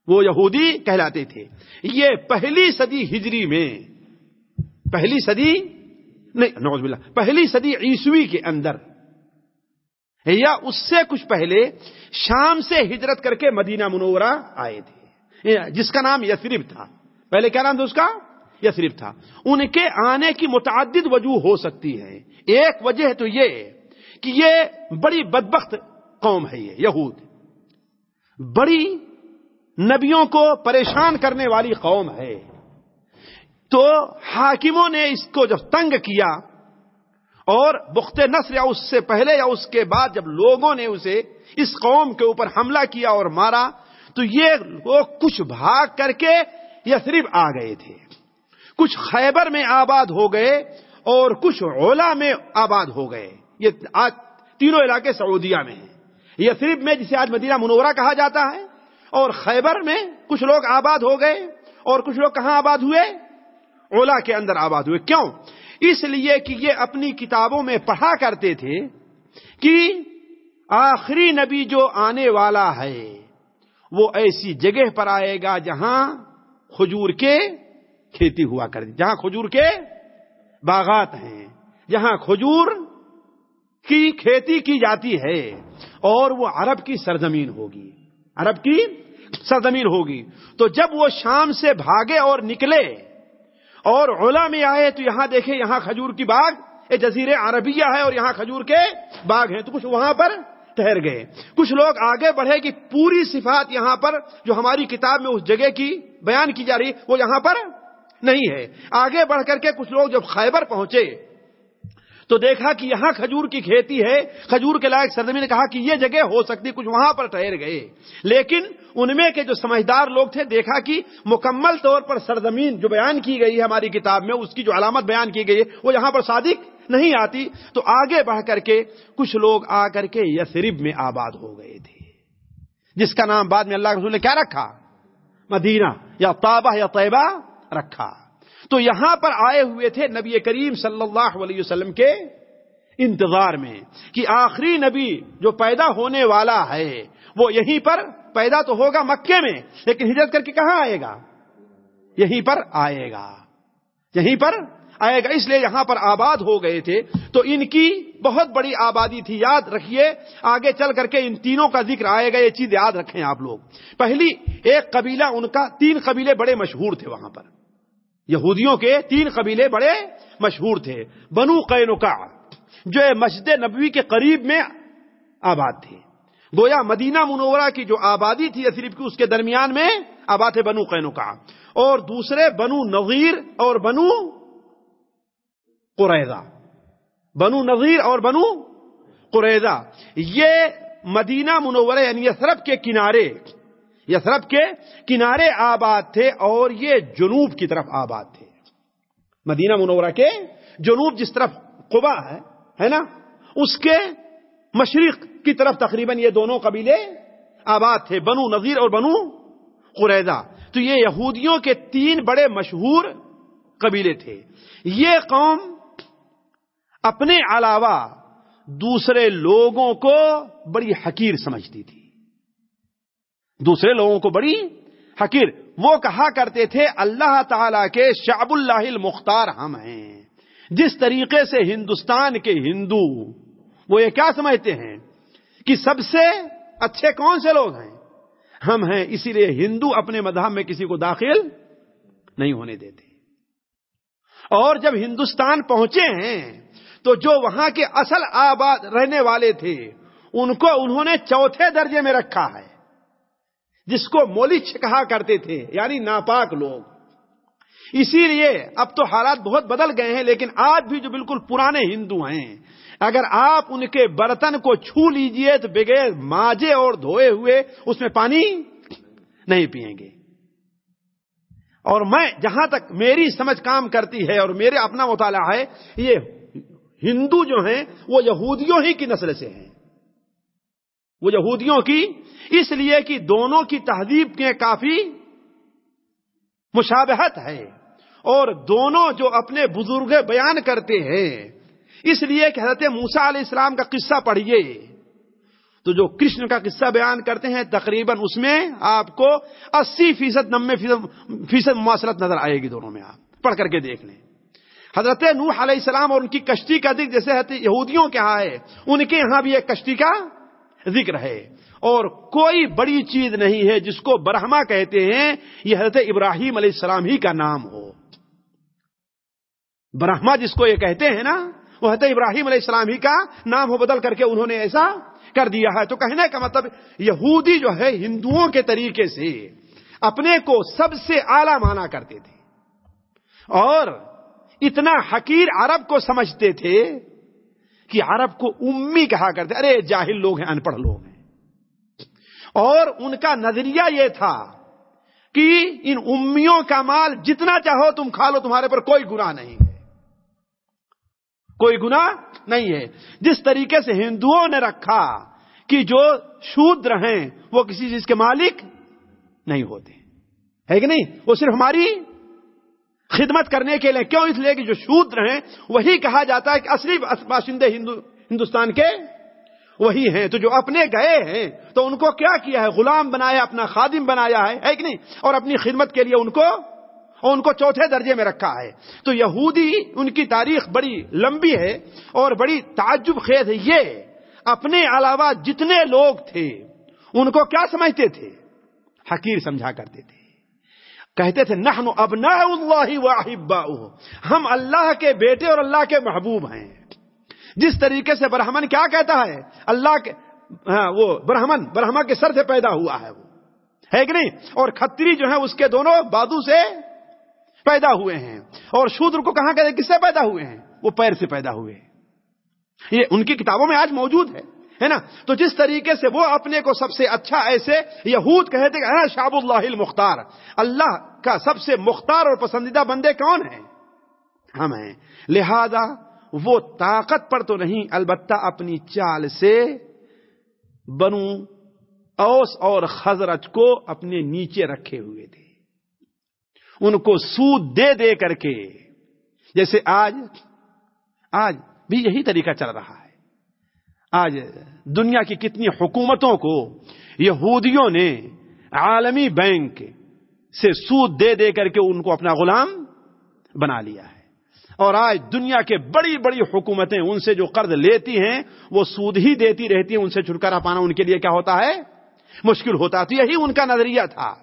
Speaker 3: وہ یہودی کہلاتے تھے۔ یہ پہلی صدی ہجری میں، پہلی صدی نہیں نوز بلّہ پہلی صدی عیسوی کے اندر، یا اس سے کچھ پہلے شام سے ہجرت کر کے مدینہ منورہ آئے تھے۔ جس کا نام یسرف تھا۔ پہلے کیا نام تھا اس کا؟ یسرف تھا۔ ان کے آنے کی متعدد وجوہ ہو سکتی ہے۔ ایک وجہ تو یہ کہ یہ بڑی بدبخت قوم ہے یہ، یہود۔ بڑی نبیوں کو پریشان کرنے والی قوم ہے۔ تو حاکموں نے اس کو جب تنگ کیا اور بخت نصر یا اس سے پہلے یا اس کے بعد جب لوگوں نے اسے اس قوم کے اوپر حملہ کیا اور مارا، تو یہ لوگ کچھ بھاگ کر کے یثرب آ گئے تھے۔ کچھ خیبر میں آباد ہو گئے اور کچھ اولا میں آباد ہو گئے۔ یہ آج تینوں علاقے سعودیہ میں ہیں۔ یثرب میں جسے آج مدینہ منورہ کہا جاتا ہے اور خیبر میں کچھ لوگ آباد ہو گئے اور کچھ لوگ کہاں آباد ہوئے؟ اولا کے اندر آباد ہوئے۔ کیوں؟ اس لیے کہ یہ اپنی کتابوں میں پڑھا کرتے تھے کہ آخری نبی جو آنے والا ہے، وہ ایسی جگہ پر آئے گا جہاں کھجور کے کھیتی ہوا کر جہاں کھجور کے باغات ہیں، جہاں کھجور کی کھیتی کی جاتی ہے اور وہ عرب کی سرزمین ہوگی۔ عرب کی سرزمین ہوگی۔ تو جب وہ شام سے بھاگے اور نکلے اور اولا میں آئے تو یہاں دیکھیں، یہاں کھجور کی باغ یہ جزیر عربیہ ہے اور یہاں کھجور کے باغ ہیں۔ تو کچھ وہاں پر ٹھہر گئے۔ کچھ لوگ آگے بڑھے کہ پوری صفات یہاں پر جو ہماری کتاب میں اس جگہ کی بیان کی جا رہی، وہ یہاں پر نہیں ہے۔ آگے بڑھ کر کے کچھ لوگ جب خیبر پہنچے تو دیکھا کہ یہاں کھجور کی کھیتی ہے۔ کھجور کے لائق سرزمین نے کہا کہ یہ جگہ ہو سکتی، کچھ وہاں پر ٹھہر گئے۔ لیکن ان میں کے جو سمجھدار لوگ تھے، دیکھا کہ مکمل طور پر سرزمین جو بیان کی گئی ہے ہماری کتاب میں، اس کی جو علامت بیان کی گئی ہے، وہ یہاں پر صادق نہیں آتی۔ تو آگے بڑھ کر کے کچھ لوگ آ کر کے یسرب میں آباد ہو گئے تھے۔ جس کا نام بعد میں اللہ کے رسول نے کیا رکھا؟ مدینہ یا تابہ یا طیبہ رکھا۔ تو یہاں پر آئے ہوئے تھے نبی کریم صلی اللہ علیہ وسلم کے انتظار میں کہ آخری نبی جو پیدا ہونے والا ہے، وہ یہیں پر پیدا تو ہوگا مکے میں، لیکن ہجرت کر کے کہاں آئے گا؟ یہیں پر آئے گا۔ یہیں پر آئے گا، اس لیے یہاں پر آباد ہو گئے تھے۔ تو ان کی بہت بڑی آبادی تھی، یاد رکھیے، آگے چل کر کے ان تینوں کا ذکر آئے گا، یہ چیز یاد رکھیں آپ لوگ۔ پہلی، ایک قبیلہ، ان کا تین قبیلے بڑے مشہور تھے وہاں پر۔ یہودیوں کے تین قبیلے بڑے مشہور تھے۔ بنو قینقا جو مسجد نبوی کے قریب میں آباد تھے گویا مدینہ منورہ کی جو آبادی تھی صرف کی اس کے درمیان میں آباد تھے بنو قینقا اور دوسرے بنو نظیر اور بنو قریضہ بنو نظیر اور بنو قریضہ یہ مدینہ منورہ یعنی یثرب کے کنارے یثرب کے کنارے آباد تھے اور یہ جنوب کی طرف آباد تھے۔ مدینہ منورہ کے جنوب جس طرف قبا ہے ہے نا؟ اس کے مشرق کی طرف تقریباً یہ دونوں قبیلے آباد تھے، بنو نذیر اور بنو قریضہ تو یہ یہودیوں کے تین بڑے مشہور قبیلے تھے۔ یہ قوم اپنے علاوہ دوسرے لوگوں کو بڑی حقیر سمجھتی تھی۔ دوسرے لوگوں کو بڑی حقیر۔ وہ کہا کرتے تھے، اللہ تعالی کے شعب اللہ المختار ہم ہیں۔ جس طریقے سے ہندوستان کے ہندو، وہ یہ کیا سمجھتے ہیں؟ کہ سب سے اچھے کون سے لوگ ہیں؟ ہم ہیں، اسی لیے ہندو اپنے مذہب میں کسی کو داخل نہیں ہونے دیتے۔ اور جب ہندوستان پہنچے ہیں، تو جو وہاں کے اصل آباد رہنے والے تھے، ان کو انہوں نے چوتھے درجے میں رکھا ہے۔ جس کو مولچ کہا کرتے تھے یعنی ناپاک لوگ۔ اسی لیے اب تو حالات بہت بدل گئے ہیں، لیکن آج بھی جو بالکل پرانے ہندو ہیں، اگر آپ ان کے برتن کو چھو لیجیے تو بغیر ماجے اور دھوئے ہوئے اس میں پانی نہیں پیئیں گے۔ اور میں جہاں تک میری سمجھ کام کرتی ہے اور میرے اپنا مطالعہ ہے، یہ ہندو جو ہیں، وہ یہودیوں ہی کی نسل سے ہیں۔ وہ یہودیوں کی اس لیے کہ دونوں کی تہذیب کے کافی مشابہت ہے اور دونوں جو اپنے بزرگ بیان کرتے ہیں، اس لیے کہ حضرت موسا علیہ السلام کا قصہ پڑھیے۔ تو جو کرشن کا قصہ بیان کرتے ہیں، تقریباً اس میں آپ کو اسی فیصد نبے فیصد مواصلت نظر آئے گی دونوں میں آپ۔ پڑھ کر کے دیکھ لیں۔ حضرت نوح علیہ السلام اور ان کی کشتی کا ذکر، جیسے یہودیوں کے یہاں ہے، ان کے یہاں بھی ایک کشتی کا ذکر ہے۔ اور کوئی بڑی چیز نہیں ہے جس کو برہما کہتے ہیں، یہ حضرت ابراہیم علیہ السلام ہی کا نام ہو۔ برہما جس کو یہ کہتے ہیں نا، وہ حضرت ابراہیم علیہ السلام ہی کا نام ہو، بدل کر کے انہوں نے ایسا کر دیا ہے۔ تو کہنے کا مطلب یہودی جو ہے، ہندوؤں کے طریقے سے اپنے کو سب سے اعلی مانا کرتے تھے۔ اور اتنا حقیر عرب کو سمجھتے تھے کہ عرب کو امی کہا کرتے، ارے جاہل لوگ ہیں، ان پڑھ لوگ ہیں اور ان کا نظریہ یہ تھا کہ ان امیوں کا مال جتنا چاہو تم کھا لو، تمہارے پر کوئی گناہ نہیں ہے۔ کوئی گناہ نہیں ہے۔ جس طریقے سے ہندوؤں نے رکھا کہ جو شود رہیں، وہ کسی چیز کے مالک نہیں ہوتے۔ ہے کہ نہیں؟ وہ صرف ہماری خدمت کرنے کے لیے۔ کیوں؟ اس لیے کہ جو شود رہیں، وہی کہا جاتا ہے کہ اصلی باشندے ہندوستان کے وہی ہیں تو جو اپنے گئے ہیں، تو ان کو کیا کیا ہے؟ غلام بنایا، اپنا خادم بنایا ہے ہے کہ نہیں؟ اور اپنی خدمت کے لیے ان کو اور ان کو چوتھے درجے میں رکھا ہے۔ تو یہودی ان کی تاریخ بڑی لمبی ہے اور بڑی تعجب خیز ہے۔ یہ اپنے علاوہ جتنے لوگ تھے، ان کو کیا سمجھتے تھے؟ حقیر سمجھا کرتے تھے۔ کہتے تھے، نحن ابناء اللہ واحبا ہم اللہ کے بیٹے اور اللہ کے محبوب ہیں۔ جس طریقے سے برہمن کیا کہتا ہے؟ اللہ کے ہاں وہ برہمن برہما کے سر سے پیدا ہوا ہے وہ۔ ہے کہ نہیں؟ اور کھتری جو ہے اس کے دونوں بادو سے پیدا ہوئے ہیں۔ اور شودر کو کہاں کہتے کس سے پیدا ہوئے ہیں؟ وہ پیر سے پیدا ہوئے۔ یہ ان کی کتابوں میں آج موجود ہے ہے نا؟ تو جس طریقے سے وہ اپنے کو سب سے اچھا ایسے یہود کہتے کہ ہاں، شاب اللہ المختار۔ اللہ کا سب سے مختار اور پسندیدہ بندے کون ہیں؟ ہم ہیں۔ لہذا وہ طاقت پر تو نہیں، البتہ اپنی چال سے بنو اوس اور خزرت کو اپنے نیچے رکھے ہوئے تھے۔ ان کو سود دے دے کر کے، جیسے آج آج بھی یہی طریقہ چل رہا ہے۔ آج دنیا کی کتنی حکومتوں کو یہودیوں نے عالمی بینک سے سود دے دے کر کے ان کو اپنا غلام بنا لیا ہے۔ اور آج دنیا کے بڑی بڑی حکومتیں ان سے جو قرض لیتی ہیں، وہ سود ہی دیتی رہتی ہیں، ان سے چھٹکارا پانا ان کے لیے کیا ہوتا ہے؟ مشکل ہوتا تو یہی ان کا نظریہ تھا۔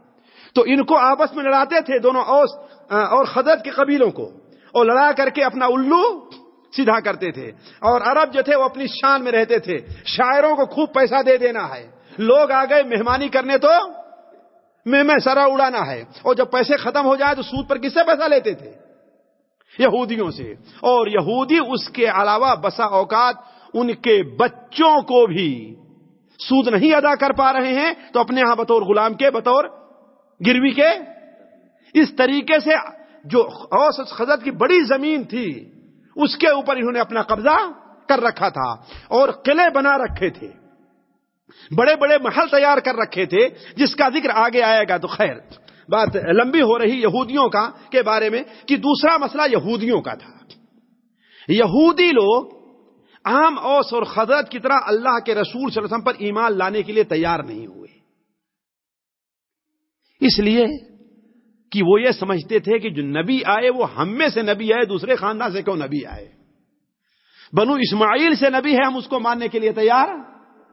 Speaker 3: تو ان کو آپس میں لڑاتے تھے دونوں اوس اور خدت کے قبیلوں کو۔ اور لڑا کر کے اپنا الو سیدھا کرتے تھے۔ اور عرب جو تھے، وہ اپنی شان میں رہتے تھے۔ شاعروں کو خوب پیسہ دے دینا ہے۔ لوگ آ گئے، مہمانی کرنے تو میں میں سرا اڑانا ہے۔ اور جب پیسے ختم ہو جائے تو سود پر کس سے پیسہ لیتے تھے؟ یہودیوں سے۔ اور یہودی اس کے علاوہ بسا اوقات ان کے بچوں کو بھی سود نہیں ادا کر پا رہے ہیں، تو اپنے یہاں بطور غلام کے، بطور گروی کے۔ اس طریقے سے جو اوسط خزت کی بڑی زمین تھی، اس کے اوپر انہوں نے اپنا قبضہ کر رکھا تھا اور قلعے بنا رکھے تھے۔ بڑے بڑے محل تیار کر رکھے تھے، جس کا ذکر آگے آئے گا تو خیر۔ بات لمبی ہو رہی یہودیوں کا کے بارے میں کہ دوسرا مسئلہ یہودیوں کا تھا۔ یہودی لوگ عام اوس اور خزرت کی طرح اللہ کے رسول صلی اللہ علیہ وسلم پر ایمان لانے کے لیے تیار نہیں ہوئے۔ اس لیے کہ وہ یہ سمجھتے تھے کہ جو نبی آئے وہ ہم میں سے نبی آئے، دوسرے خاندان سے کیوں نبی آئے؟ بنو اسماعیل سے نبی ہے ہم اس کو ماننے کے لیے تیار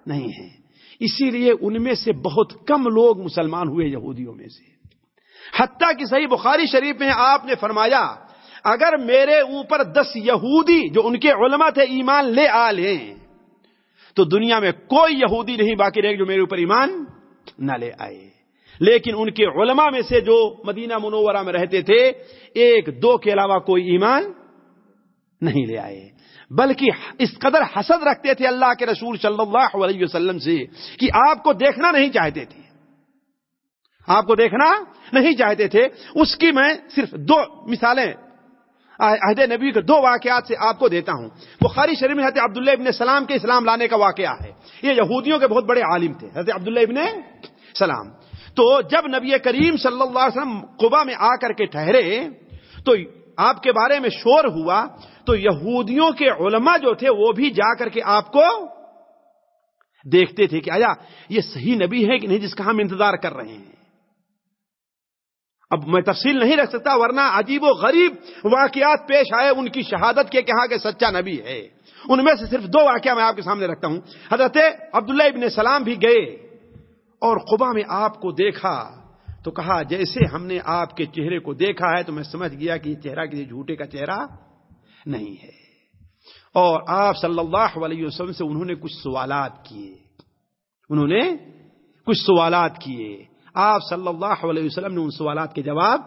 Speaker 3: نہیں ہیں۔ اسی لیے ان میں سے بہت کم لوگ مسلمان ہوئے یہودیوں میں سے۔ حتیٰ کہ صحیح بخاری شریف میں آپ نے فرمایا، اگر میرے اوپر دس یہودی جو ان کے علماء تھے ایمان لے آ لیں تو دنیا میں کوئی یہودی نہیں باقی رہے جو میرے اوپر ایمان نہ لے آئے۔ لیکن ان کے علماء میں سے جو مدینہ منورہ میں رہتے تھے، ایک دو کے علاوہ کوئی ایمان نہیں لے آئے۔ بلکہ اس قدر حسد رکھتے تھے اللہ کے رسول صلی اللہ علیہ وسلم سے کہ آپ کو دیکھنا نہیں چاہتے تھے۔ آپ کو دیکھنا نہیں چاہتے تھے، اس کی میں صرف دو مثالیں، عہد نبی کے دو واقعات سے آپ کو دیتا ہوں۔ بخاری شریف میں حضرت عبداللہ ابن سلام کے اسلام لانے کا واقعہ ہے۔ یہ یہودیوں کے بہت بڑے عالم تھے۔ حضرت عبداللہ ابن سلام۔ تو جب نبی کریم صلی اللہ علیہ وسلم قبا میں آ کر کے ٹھہرے، تو آپ کے بارے میں شور ہوا۔ تو یہودیوں کے علماء جو تھے، وہ بھی جا کر کے آپ کو دیکھتے تھے کہ آیا، یہ صحیح نبی ہے کہ نہیں، جس کا ہم انتظار کر رہے ہیں۔ اب میں تفصیل نہیں رکھ سکتا، ورنہ عجیب و غریب واقعات پیش آئے ان کی شہادت کے کہا کہ سچا نبی ہے۔ ان میں سے صرف دو واقعہ میں آپ کے سامنے رکھتا ہوں۔ حضرت عبداللہ ابن سلام بھی گئے اور قبا میں آپ کو دیکھا تو کہا، جیسے ہم نے آپ کے چہرے کو دیکھا ہے تو میں سمجھ گیا کہ یہ چہرہ کسی جھوٹے کا چہرہ نہیں ہے۔ اور آپ صلی اللہ علیہ وسلم سے انہوں نے کچھ سوالات کیے۔ انہوں نے کچھ سوالات کیے۔ آپ صلی اللہ علیہ وسلم نے ان سوالات کے جواب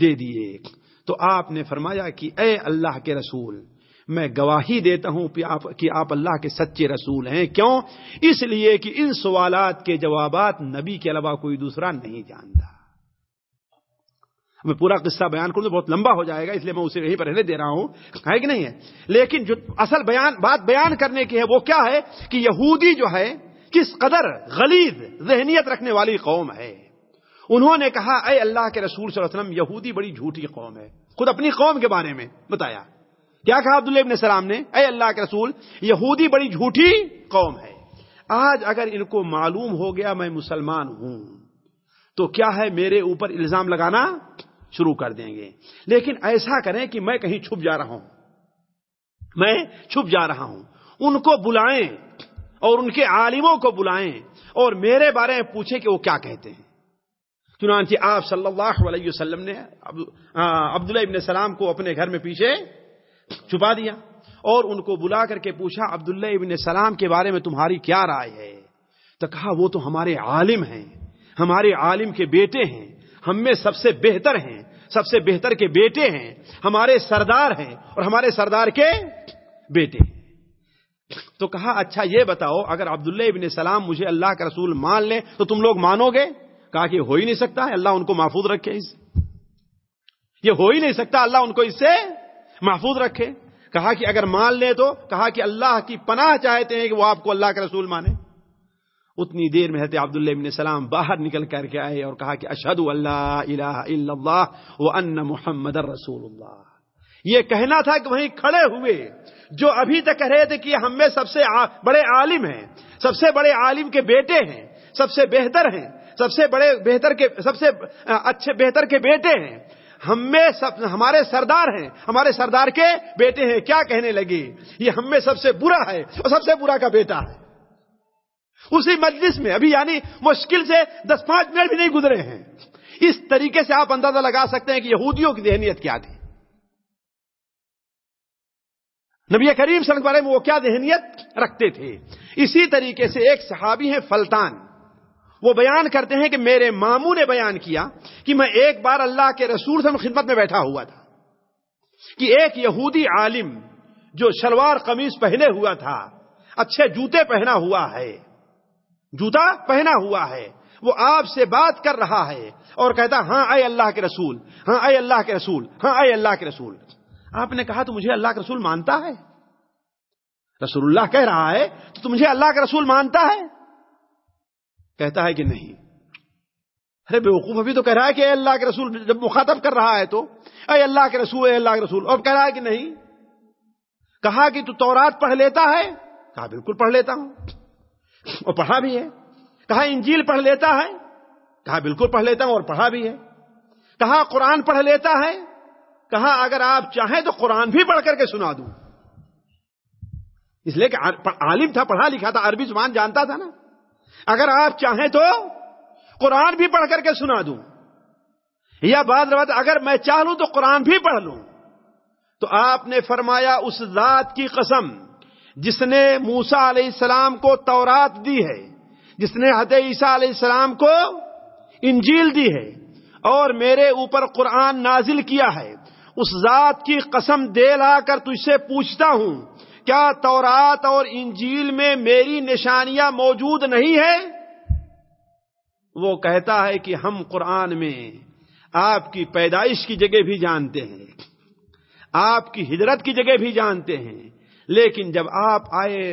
Speaker 3: دے دیے۔ تو آپ نے فرمایا کہ اے اللہ کے رسول، میں گواہی دیتا ہوں کہ آپ اللہ کے سچے رسول ہیں۔ کیوں؟ اس لیے کہ ان سوالات کے جوابات نبی کے علاوہ کوئی دوسرا نہیں جانتا۔ میں پورا قصہ بیان کروں تو بہت لمبا ہو جائے گا، اس لیے میں اسے یہیں پر رہنے دے رہا ہوں۔ ہے کہ نہیں ہے؟ لیکن جو اصل بیان بات بیان کرنے کی ہے وہ کیا ہے؟ کہ یہودی جو ہے کس قدر غلیظ ذہنیت رکھنے والی قوم ہے۔ انہوں نے کہا، اے اللہ کے رسول صلی اللہ علیہ وسلم، یہودی بڑی جھوٹی قوم ہے۔ خود اپنی قوم کے بارے میں بتایا۔ کیا کہا عبداللہ ابن السلام نے؟ اے اللہ کے رسول، یہودی بڑی جھوٹی قوم ہے۔ آج اگر ان کو معلوم ہو گیا میں مسلمان ہوں، تو کیا ہے میرے اوپر الزام لگانا شروع کر دیں گے۔ لیکن ایسا کریں کہ میں کہیں چھپ جا رہا ہوں۔ میں چھپ جا رہا ہوں۔ ان کو بلائیں۔ اور ان کے عالموں کو بلائیں اور میرے بارے میں پوچھیں کہ وہ کیا کہتے ہیں۔ چنانچہ آپ صلی اللہ علیہ وسلم نے عبداللہ ابن السلام کو اپنے گھر میں پیچھے چھپا دیا اور ان کو بلا کر کے پوچھا، عبداللہ ابن السلام کے بارے میں تمہاری کیا رائے ہے؟ تو کہا، وہ تو ہمارے عالم ہیں، ہمارے عالم کے بیٹے ہیں، ہم میں سب سے بہتر ہیں، سب سے بہتر کے بیٹے ہیں، ہمارے سردار ہیں اور ہمارے سردار کے بیٹے ہیں۔ تو کہا اچھا یہ بتاؤ، اگر عبداللہ ابن سلام مجھے اللہ کا رسول مان لیں تو تم لوگ مانو گے؟ کہا کہ ہو ہی نہیں سکتا ہے اللہ ان کو محفوظ رکھے اس سے۔ یہ ہو ہی نہیں سکتا، اللہ ان کو اس سے محفوظ رکھے۔ کہا کہ اگر مان لے تو، کہا کہ اللہ کی پناہ چاہتے ہیں کہ وہ آپ کو اللہ کا رسول مانے۔ اتنی دیر میں حضرت عبداللہ ابن سلام باہر نکل کر کے آئے اور کہا کہ اشد اللہ الہ الا اللہ و ان محمد رسول اللہ۔ یہ کہنا تھا کہ وہیں کھڑے ہوئے جو ابھی تک کہہ رہے تھے کہ ہم میں سب سے بڑے عالم ہیں، سب سے بڑے عالم کے بیٹے ہیں، سب سے بہتر ہیں، سب سے بڑے بہتر کے سب سے اچھے بہتر کے بیٹے ہیں۔ ہم میں سب ہمارے سردار ہیں، ہمارے سردار کے بیٹے ہیں۔ کیا کہنے لگے یہ ہم میں سب سے برا ہے اور سب سے برا کا بیٹا ہے۔ اسی مجلس میں، ابھی یعنی مشکل سے دس پانچ منٹ بھی نہیں گزرے ہیں۔ اس طریقے سے آپ اندازہ لگا سکتے ہیں کہ یہودیوں کی ذہنیت کیا تھی۔ نبی کریم صلی اللہ بارے میں وہ کیا ذہنیت رکھتے تھے؟ اسی طریقے سے ایک صحابی ہیں فلطان وہ بیان کرتے ہیں کہ میرے ماموں نے بیان کیا کہ میں ایک بار اللہ کے رسول سے خدمت میں بیٹھا ہوا تھا۔ کہ ایک یہودی عالم جو شلوار قمیص پہنے ہوا تھا، اچھے جوتے پہنا ہوا ہے۔ جوتا پہنا ہوا ہے۔ وہ آپ سے بات کر رہا ہے اور کہتا ہاں اے اللہ کے رسول ہاں اے اللہ کے رسول ہاں اے اللہ کے رسول۔ آپ نے کہا تو مجھے اللہ کے رسول مانتا ہے۔ رسول اللہ کہہ رہا ہے تو مجھے اللہ کے رسول مانتا ہے۔ کہتا ہے کہ نہیں۔ ارے بے وقوف، ابھی تو کہہ رہا ہے کہ اے اللہ کے رسول، جب مخاطب کر رہا ہے تو، اے اللہ کے رسول، اے اللہ کے رسول۔ اب کہہ رہا ہے کہ نہیں۔ کہا کہ تو تورات پڑھ لیتا ہے۔ کہا بالکل پڑھ لیتا ہوں۔ اور پڑھا بھی ہے۔ کہا انجیل پڑھ لیتا ہے۔ کہا بالکل پڑھ لیتا ہوں اور پڑھا بھی ہے۔ کہا قرآن پڑھ لیتا ہے۔ کہا اگر آپ چاہیں تو قرآن بھی پڑھ کر کے سنا دوں۔ اس لیے کہ عالم تھا، پڑھا لکھا تھا، عربی زبان جانتا تھا نا۔ اگر آپ چاہیں تو قرآن بھی پڑھ کر کے سنا دوں۔ یا بعض روایت، اگر میں چاہ لوں تو قرآن بھی پڑھ لوں۔ تو آپ نے فرمایا، اس ذات کی قسم جس نے موسا علیہ السلام کو تورات دی ہے، جس نے حد عیسیٰ علیہ السلام کو انجیل دی ہے اور میرے اوپر قرآن نازل کیا ہے۔ اس ذات کی قسم دے لا کر تجھ سے پوچھتا ہوں، کیا تورات اور انجیل میں میری نشانیاں موجود نہیں ہے وہ کہتا ہے کہ ہم قرآن میں آپ کی پیدائش کی جگہ بھی جانتے ہیں، آپ کی ہجرت کی جگہ بھی جانتے ہیں، لیکن جب آپ آئے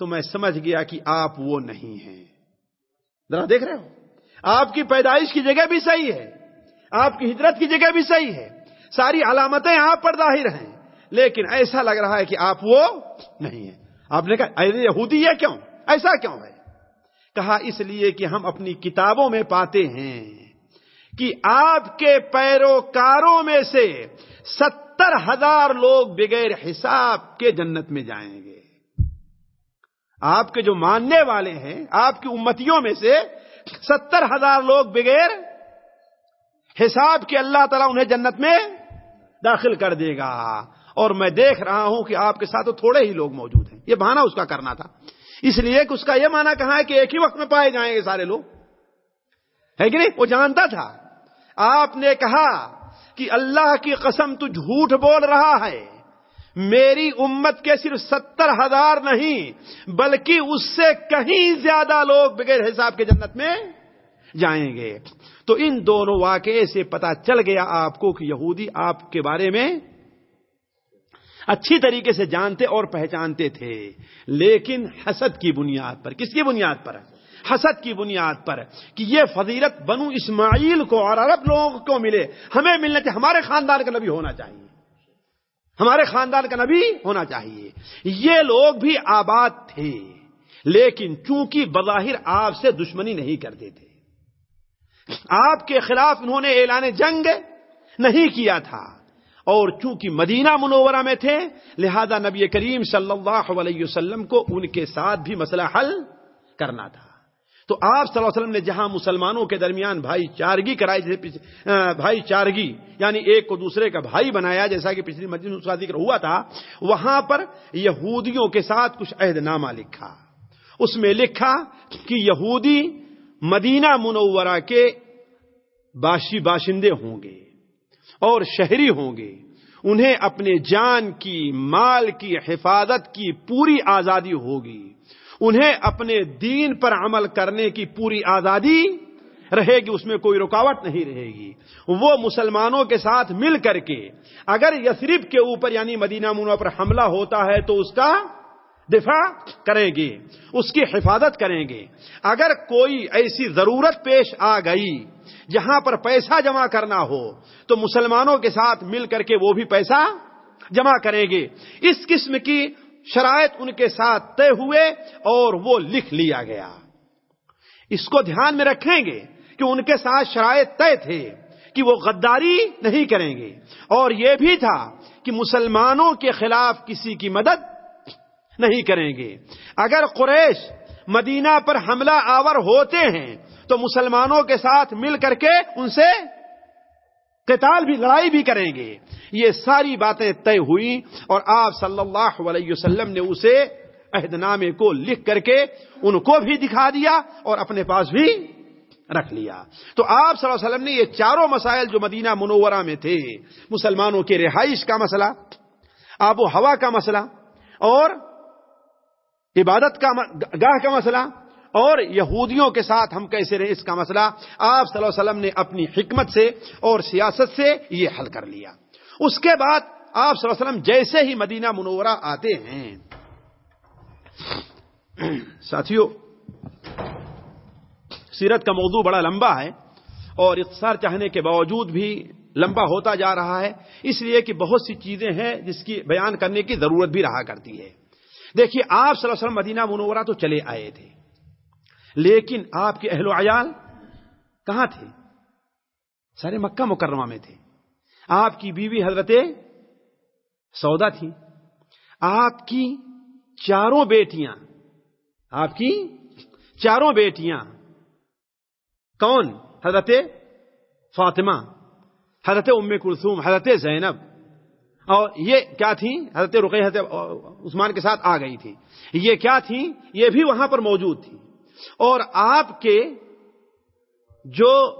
Speaker 3: تو میں سمجھ گیا کہ آپ وہ نہیں ہیں۔ ذرا دیکھ رہے ہو، آپ کی پیدائش کی جگہ بھی صحیح ہے، آپ کی ہجرت کی جگہ بھی صحیح ہے ساری علامتیں آپ پر ظاہر ہیں۔ لیکن ایسا لگ رہا ہے کہ آپ وہ نہیں ہیں۔ آپ نے کہا یہودی ہے کیوں؟ ایسا کیوں ہے؟ کہا، اس لیے کہ ہم اپنی کتابوں میں پاتے ہیں کہ آپ کے پیروکاروں میں سے ستر ہزار لوگ بغیر حساب کے جنت میں جائیں گے۔ آپ کے جو ماننے والے ہیں، آپ کی امتیوں میں سے ستر ہزار لوگ بغیر حساب کے اللہ تعالیٰ انہیں جنت میں داخل کر دے گا۔ اور میں دیکھ رہا ہوں کہ آپ کے ساتھ تو تھوڑے ہی لوگ موجود ہیں۔ یہ بہانا اس کا کرنا تھا۔ اس لیے کہ اس کا یہ مانا کہا ہے کہ ایک ہی وقت میں پائے جائیں گے سارے لوگ۔ ہے کہ نہیں؟ وہ جانتا تھا۔ آپ نے کہا کہ اللہ کی قسم تو جھوٹ بول رہا ہے۔ میری امت کے صرف ستر ہزار نہیں، بلکہ اس سے کہیں زیادہ لوگ بغیر حساب کے جنت میں جائیں گے۔ تو ان دونوں واقعے سے پتا چل گیا آپ کو کہ یہودی آپ کے بارے میں اچھی طریقے سے جانتے اور پہچانتے تھے۔ لیکن حسد کی بنیاد پر، کس کی بنیاد پر؟ حسد کی بنیاد پر کہ یہ فضیلت بنو اسماعیل کو اور عرب لوگوں کو ملے۔ ہمیں ملنا چاہیے، ہمارے خاندان کا نبی ہونا چاہیے۔ ہمارے خاندان کا نبی ہونا چاہیے۔ یہ لوگ بھی آباد تھے، لیکن چونکہ بظاہر آپ سے دشمنی نہیں کرتے تھے۔ آپ کے خلاف انہوں نے اعلان جنگ نہیں کیا تھا۔ اور چونکہ مدینہ منورہ میں تھے، لہذا نبی کریم صلی اللہ علیہ وسلم کو ان کے ساتھ بھی مسئلہ حل کرنا تھا۔ تو آپ صلی اللہ علیہ وسلم نے جہاں مسلمانوں کے درمیان بھائی چارگی کرائی، جیسے بھائی چارگی یعنی ایک کو دوسرے کا بھائی بنایا، جیسا کہ پچھلی مسجد اس کا ذکر ہوا تھا، وہاں پر یہودیوں کے ساتھ کچھ عہد نامہ لکھا۔ اس میں لکھا کہ یہودی مدینہ منورہ کے باشی باشندے ہوں گے اور شہری ہوں گے۔ انہیں اپنے جان کی، مال کی، حفاظت کی پوری آزادی ہوگی۔ انہیں اپنے دین پر عمل کرنے کی پوری آزادی رہے گی، اس میں کوئی رکاوٹ نہیں رہے گی۔ وہ مسلمانوں کے ساتھ مل کر کے، اگر یسرف کے اوپر یعنی مدینہ منہ پر حملہ ہوتا ہے تو اس کا دفاع کریں گے، اس کی حفاظت کریں گے۔ اگر کوئی ایسی ضرورت پیش آ گئی جہاں پر پیسہ جمع کرنا ہو، تو مسلمانوں کے ساتھ مل کر کے وہ بھی پیسہ جمع کریں گے۔ اس قسم کی شرائط ان کے ساتھ طے ہوئے اور وہ لکھ لیا گیا۔ اس کو دھیان میں رکھیں گے کہ ان کے ساتھ شرائط طے تھے کہ وہ غداری نہیں کریں گے۔ اور یہ بھی تھا کہ مسلمانوں کے خلاف کسی کی مدد نہیں کریں گے۔ اگر قریش مدینہ پر حملہ آور ہوتے ہیں، تو مسلمانوں کے ساتھ مل کر کے ان سے قتال بھی، لڑائی بھی کریں گے۔ یہ ساری باتیں طے ہوئی اور آپ صلی اللہ علیہ وسلم نے اسے عہد نامے کو لکھ کر کے ان کو بھی دکھا دیا اور اپنے پاس بھی رکھ لیا۔ تو آپ صلی اللہ علیہ وسلم نے یہ چاروں مسائل جو مدینہ منورہ میں تھے، مسلمانوں کے رہائش کا مسئلہ، آب و ہوا کا مسئلہ اور عبادت کا گاہ کا مسئلہ اور یہودیوں کے ساتھ ہم کیسے رہے اس کا مسئلہ؟ آپ صلی اللہ علیہ وسلم نے اپنی حکمت سے اور سیاست سے یہ حل کر لیا۔ اس کے بعد آپ صلی اللہ علیہ وسلم جیسے ہی مدینہ منورہ آتے ہیں۔ ساتھیوں سیرت کا موضوع بڑا لمبا ہے اور اختصار چاہنے کے باوجود بھی لمبا ہوتا جا رہا ہے، اس لیے کہ بہت سی چیزیں ہیں جس کی بیان کرنے کی ضرورت بھی رہا کرتی ہے۔ دیکھیے، آپ صلی اللہ علیہ وسلم مدینہ منورہ تو چلے آئے تھے۔ لیکن آپ کے اہل و عیال کہاں تھے؟ سارے مکہ مکرمہ میں تھے۔ آپ کی بیوی حضرت سودا تھی۔ آپ کی چاروں بیٹیاں، آپ کی چاروں بیٹیاں۔ کون؟ حضرت فاطمہ، حضرت ام کلثوم، حضرت زینب۔ اور یہ کیا تھی حضرت رقی حضرت عثمان کے ساتھ آ گئی تھی یہ کیا تھی یہ بھی وہاں پر موجود تھی اور آپ کے جو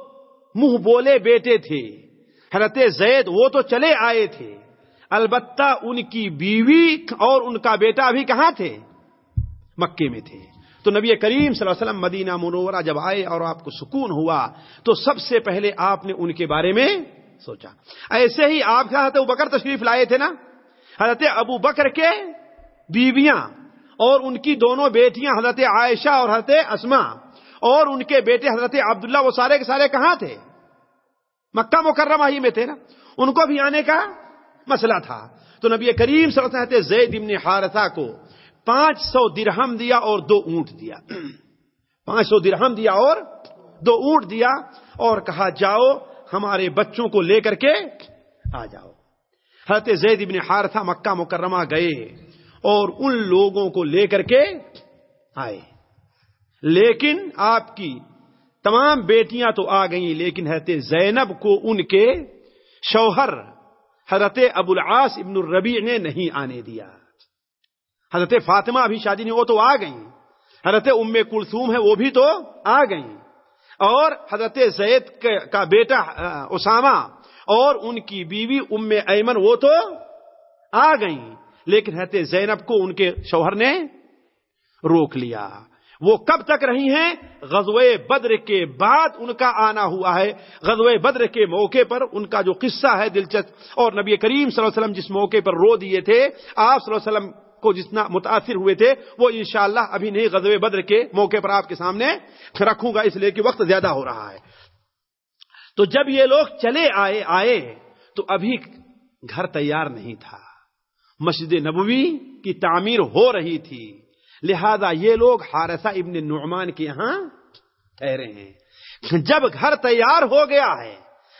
Speaker 3: منہ بولے بیٹے تھے، حضرت زید، وہ تو چلے آئے تھے۔ البتہ ان کی بیوی اور ان کا بیٹا بھی کہاں تھے؟ مکے میں تھے۔ تو نبی کریم صلی اللہ علیہ وسلم مدینہ منورہ جب آئے اور آپ کو سکون ہوا، تو سب سے پہلے آپ نے ان کے بارے میں سوچا۔ ایسے ہی آپ کے حضرت ابو بکر تشریف لائے تھے نا؟ حضرت ابو بکر کے بیویاں اور ان کی دونوں بیٹیاں، حضرت عائشہ اور حضرت اسما اور ان کے بیٹے حضرت عبداللہ، وہ سارے کے سارے کہاں تھے؟ مکہ مکرمہ ہی میں تھے نا؟ ان کو بھی آنے کا مسئلہ تھا۔ تو نبی کریم صلی اللہ علیہ وسلم زید ابن حارثہ کو پانچ سو درہم دیا اور دو اونٹ دیا۔ پانچ سو درہم دیا اور دو اونٹ دیا اور کہا، جاؤ ہمارے بچوں کو لے کر کے آ جاؤ۔ حضرت زید ابن حارثہ مکہ مکرمہ گئے اور ان لوگوں کو لے کر کے آئے۔ لیکن آپ کی تمام بیٹیاں تو آ گئیں، لیکن حضرت زینب کو ان کے شوہر حضرت ابو العاص ابن الربیع نے نہیں آنے دیا۔ حضرت فاطمہ بھی شادی نہیں، وہ تو آ گئیں۔ حضرت ام کلثوم ہے وہ بھی تو آ گئیں۔ اور حضرت زید کا بیٹا اسامہ اور ان کی بیوی ام ایمن، وہ تو آ گئیں۔ لیکن حضرت زینب کو ان کے شوہر نے روک لیا۔ وہ کب تک رہی ہیں؟ غزوہ بدر کے بعد ان کا آنا ہوا ہے۔ غزوہ بدر کے موقع پر ان کا جو قصہ ہے دلچسپ، اور نبی کریم صلی اللہ علیہ وسلم جس موقع پر رو دیے تھے، آپ صلی اللہ علیہ وسلم کو جتنا متاثر ہوئے تھے، وہ انشاءاللہ ابھی نہیں غزوہ بدر کے موقع پر آپ کے سامنے رکھوں گا، اس لیے کہ وقت زیادہ ہو رہا ہے۔ تو جب یہ لوگ چلے آئے آئے تو ابھی گھر تیار نہیں تھا۔ مسجد نبوی کی تعمیر ہو رہی تھی۔ لہذا یہ لوگ حارثہ ابن نعمان کے یہاں ٹھہرے ہیں۔ جب گھر تیار ہو گیا ہے،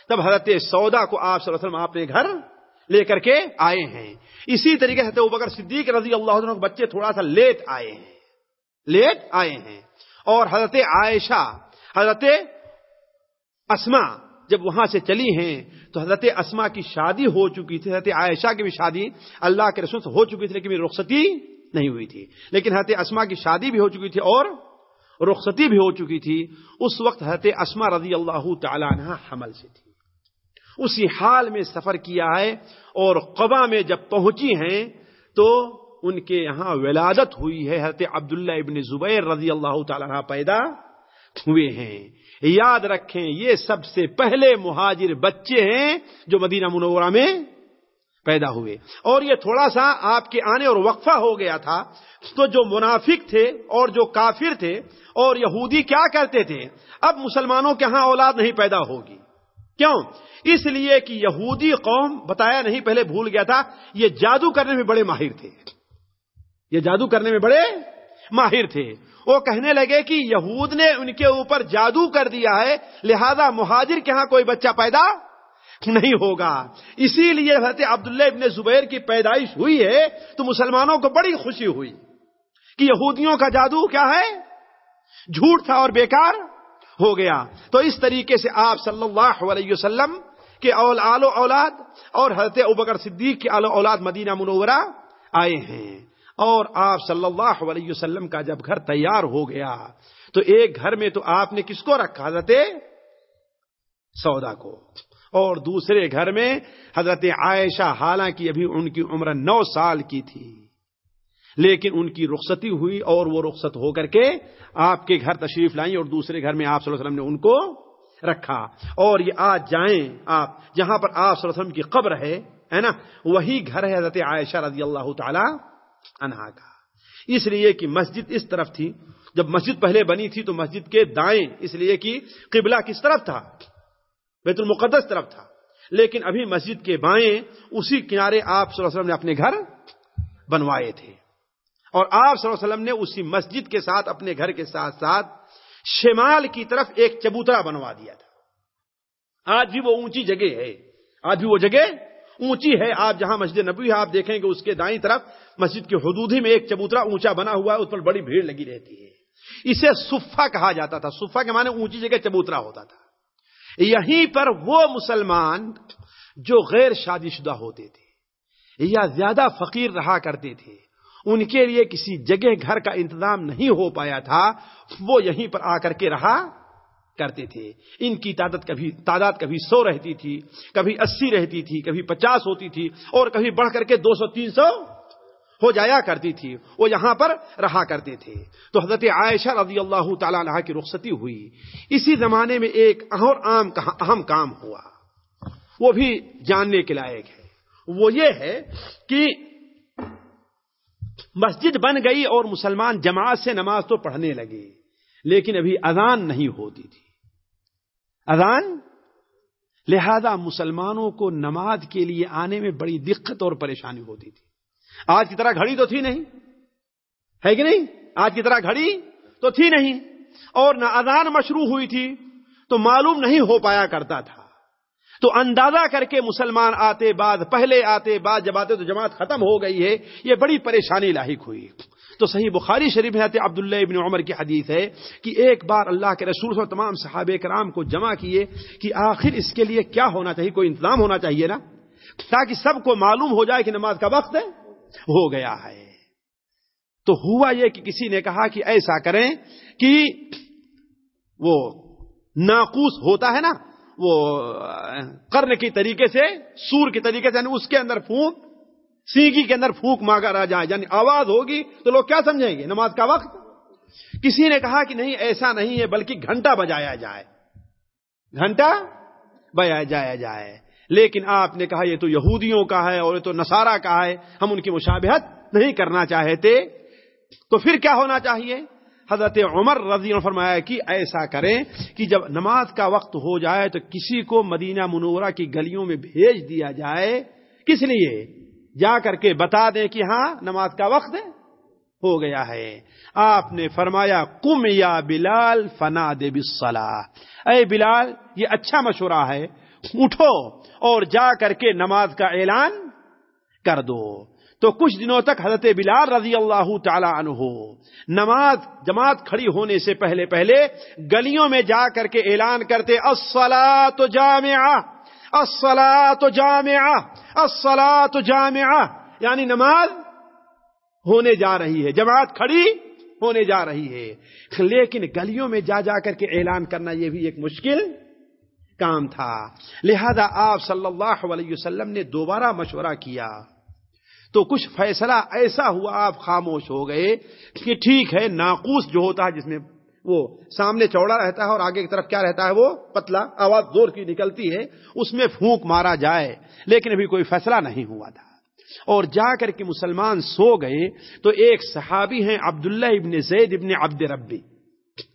Speaker 3: تب حضرت سودا کو آپ صلی اللہ علیہ وسلم اپنے گھر لے کر کے آئے ہیں۔ اسی طریقے سے بکر صدیق رضی اللہ عنہ بچے تھوڑا سا لیٹ آئے ہیں۔ لیٹ آئے ہیں۔ اور حضرت عائشہ، حضرت اسما جب وہاں سے چلی ہیں تو حضرت اسما کی شادی ہو چکی تھی۔ حضرت عائشہ کی بھی شادی اللہ کے رسول سے ہو چکی تھی، لیکن میری رخصتی نہیں ہوئی تھی۔ لیکن حضرت اسما کی شادی بھی ہو چکی تھی اور رخصتی بھی ہو چکی تھی۔ اس وقت حضرت اسما رضی اللہ تعالی عنہ حمل سے تھی۔ اسی حال میں سفر کیا ہے اور قبا میں جب پہنچی ہیں تو ان کے یہاں ولادت ہوئی ہے، حضرت عبداللہ ابن زبیر رضی اللہ تعالی عنہ پیدا ہوئے ہیں۔ یاد رکھیں، یہ سب سے پہلے مہاجر بچے ہیں جو مدینہ منورہ میں پیدا ہوئے۔ اور یہ تھوڑا سا آپ کے آنے اور وقفہ ہو گیا تھا۔ تو جو منافق تھے اور جو کافر تھے اور یہودی کیا کرتے تھے؟ اب مسلمانوں کے ہاں اولاد نہیں پیدا ہوگی۔ کیوں؟ اس لیے کہ یہودی قوم بتایا نہیں پہلے بھول گیا تھا، یہ جادو کرنے میں بڑے ماہر تھے۔ یہ جادو کرنے میں بڑے ماہر تھے۔ وہ کہنے لگے کہ یہود نے ان کے اوپر جادو کر دیا ہے، لہذا مہاجر کے ہاں کوئی بچہ پیدا نہیں ہوگا۔ اسی لیے حضرت عبداللہ ابن زبیر کی پیدائش ہوئی ہے، تو مسلمانوں کو بڑی خوشی ہوئی کہ یہودیوں کا جادو کیا ہے؟ جھوٹ تھا اور بیکار۔ ہو گیا۔ تو اس طریقے سے آپ صلی اللہ علیہ وسلم کے اول آل اولاد اور حضرت ابکر صدیق کے آل اولاد مدینہ منورہ آئے ہیں۔ اور آپ صلی اللہ علیہ وسلم کا جب گھر تیار ہو گیا، تو ایک گھر میں تو آپ نے کس کو رکھا؟ حضرت سودا کو۔ اور دوسرے گھر میں حضرت عائشہ، حالانکہ ابھی ان کی عمر نو سال کی تھی۔ لیکن ان کی رخصتی ہوئی اور وہ رخصت ہو کر کے آپ کے گھر تشریف لائیں اور دوسرے گھر میں آپ صلی اللہ علیہ وسلم نے ان کو رکھا۔ اور یہ آج جائیں آپ، جہاں پر آپ صلی اللہ علیہ وسلم کی قبر ہے ہے نا؟ وہی گھر ہے حضرت عائشہ رضی اللہ تعالی عنہا کا۔ اس لیے کہ مسجد اس طرف تھی۔ جب مسجد پہلے بنی تھی تو مسجد کے دائیں، اس لیے کہ قبلہ کس طرف تھا؟ بیت المقدس طرف تھا۔ لیکن ابھی مسجد کے بائیں، اسی کنارے آپ صلی اللہ علیہ وسلم نے اپنے گھر بنوائے تھے۔ اور آپ صلی اللہ علیہ وسلم نے اسی مسجد کے ساتھ، اپنے گھر کے ساتھ ساتھ شمال کی طرف ایک چبوترا بنوا دیا تھا۔ آج بھی وہ اونچی جگہ ہے۔ آج بھی وہ جگہ اونچی ہے۔ آپ جہاں مسجد نبی ہے، آپ دیکھیں گے اس کے دائیں طرف مسجد کے حدود ہی میں ایک چبوترا اونچا بنا ہوا ہے، اس پر بڑی بھیڑ لگی رہتی ہے۔ اسے صفا کہا جاتا تھا۔ صفا کے معنی اونچی جگہ چبوترا ہوتا تھا۔ یہیں پر وہ مسلمان جو غیر شادی شدہ ہوتے تھے یا زیادہ فقیر رہا کرتے تھے ان کے لیے کسی جگہ گھر کا انتظام نہیں ہو پایا تھا، وہ یہیں پر آ کر کے رہا کرتے تھے۔ ان کی تعداد کبھی تعداد کبھی سو رہتی تھی، کبھی اسی رہتی تھی، کبھی پچاس ہوتی تھی اور کبھی بڑھ کر کے دو سو، تین سو ہو جایا کرتی تھی۔ وہ یہاں پر رہا کرتے تھے۔ تو حضرت عائشہ رضی اللہ تعالی عنہ کی رخصتی ہوئی۔ اسی زمانے میں ایک اور عام اہم کام ہوا۔ وہ بھی جاننے کے لائق ہے۔ وہ یہ ہے کہ مسجد بن گئی اور مسلمان جماعت سے نماز تو پڑھنے لگے، لیکن ابھی اذان نہیں ہوتی تھی۔ اذان؟ لہذا مسلمانوں کو نماز کے لیے آنے میں بڑی دقت اور پریشانی ہوتی تھی۔ آج کی طرح گھڑی تو تھی نہیں۔ ہے کہ نہیں؟ آج کی طرح گھڑی تو تھی نہیں۔ اور نہ اذان مشروع ہوئی تھی تو معلوم نہیں ہو پایا کرتا تھا۔ تو اندازہ کر کے مسلمان آتے بعد، پہلے آتے بعد، جب آتے تو جماعت ختم ہو گئی ہے، یہ بڑی پریشانی لاحق ہوئی۔ تو صحیح بخاری شریف ہے عبداللہ ابن عمر کی حدیث ہے کہ ایک بار اللہ کے رسول سے تمام صحابہ کرام کو جمع کیے کہ آخر اس کے لیے کیا ہونا چاہیے، کوئی انتظام ہونا چاہیے نا؟ تاکہ سب کو معلوم ہو جائے کہ نماز کا وقت ہو گیا ہے۔ تو ہوا یہ کہ کسی نے کہا کہ ایسا کریں کہ وہ ناقوس ہوتا ہے نا وہ کرنے کی طریقے سے، سور کے طریقے سے یعنی اس کے اندر پھونک، سینگی کے اندر پھونک مانگا رہ جائے یعنی آواز ہوگی تو لوگ کیا سمجھیں گے؟ نماز کا وقت؟ کسی نے کہا کہ نہیں، ایسا نہیں ہے، بلکہ گھنٹہ بجایا جائے۔ گھنٹہ بجایا جایا جائے۔ لیکن آپ نے کہا یہ تو یہودیوں کا ہے اور یہ تو نصارہ کا ہے، ہم ان کی مشابہت نہیں کرنا چاہتے۔ تو پھر کیا ہونا چاہیے؟ حضرت عمر رضی اللہ فرمایا کہ ایسا کریں کہ جب نماز کا وقت ہو جائے تو کسی کو مدینہ منورہ کی گلیوں میں بھیج دیا جائے، کس لیے؟ جا کر کے بتا دیں کہ ہاں نماز کا وقت ہو گیا ہے۔ آپ نے فرمایا کم یا بلال فنا دے اے بلال، یہ اچھا مشورہ ہے۔ اٹھو اور جا کر کے نماز کا اعلان کر دو۔ تو کچھ دنوں تک حضرت بلال رضی اللہ تعالی عنہ نماز جماعت کھڑی ہونے سے پہلے پہلے گلیوں میں جا کر کے اعلان کرتے السلا تو جامعہ السلا تو جامعہ السلا تو جامعہ یعنی نماز ہونے جا رہی ہے، جماعت کھڑی ہونے جا رہی ہے۔ لیکن گلیوں میں جا جا کر کے اعلان کرنا یہ بھی ایک مشکل کام تھا۔ لہذا آپ صلی اللہ علیہ وسلم نے دوبارہ مشورہ کیا۔ تو کچھ فیصلہ ایسا ہوا، آپ خاموش ہو گئے کہ ٹھیک ہے، ناقوس جو ہوتا ہے جس میں وہ سامنے چوڑا رہتا ہے اور آگے کی طرف کیا رہتا ہے وہ؟ پتلا آواز زور کی نکلتی ہے، اس میں پھونک مارا جائے، لیکن ابھی کوئی فیصلہ نہیں ہوا تھا۔ اور جا کر کے مسلمان سو گئے، تو ایک صحابی ہیں عبداللہ ابن زید ابن عبد ربی۔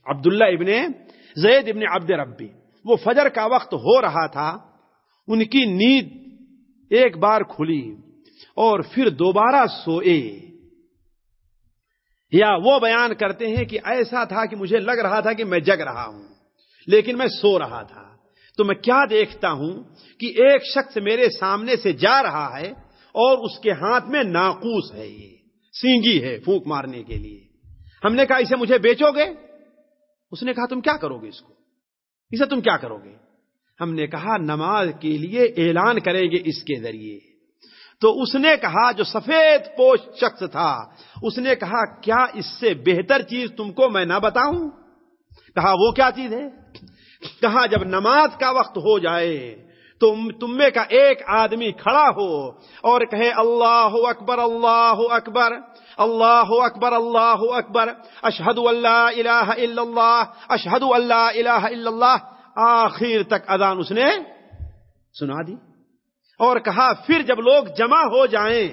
Speaker 3: عبداللہ ابن زید ابن عبد ربی۔ وہ فجر کا وقت ہو رہا تھا، ان کی نیند ایک بار کھلی۔ اور پھر دوبارہ سوئے۔ یا وہ بیان کرتے ہیں کہ ایسا تھا کہ مجھے لگ رہا تھا کہ میں جگ رہا ہوں، لیکن میں سو رہا تھا۔ تو میں کیا دیکھتا ہوں کہ ایک شخص میرے سامنے سے جا رہا ہے اور اس کے ہاتھ میں ناقوس ہے یہ سینگی ہے پھونک مارنے کے لیے۔ ہم نے کہا، اسے مجھے بیچو گے؟ اس نے کہا، تم کیا کرو گے اس کو؟ اسے تم کیا کرو گے؟ ہم نے کہا، نماز کے لیے اعلان کریں گے اس کے ذریعے۔ تو اس نے کہا جو سفید پوش شخص تھا، اس نے کہا، کیا اس سے بہتر چیز تم کو میں نہ بتاؤں؟ کہا، وہ کیا چیز ہے؟ کہا، جب نماز کا وقت ہو جائے تو تم میں کا ایک آدمی کھڑا ہو اور کہے، اللہ اکبر اللہ اکبر اللہ اکبر اللہ اکبر اشہد اللہ الہ الا اللہ اشہد اللہ الہ الا اللہ. آخر تک اذان اس نے سنا دی۔ اور کہا، پھر جب لوگ جمع ہو جائیں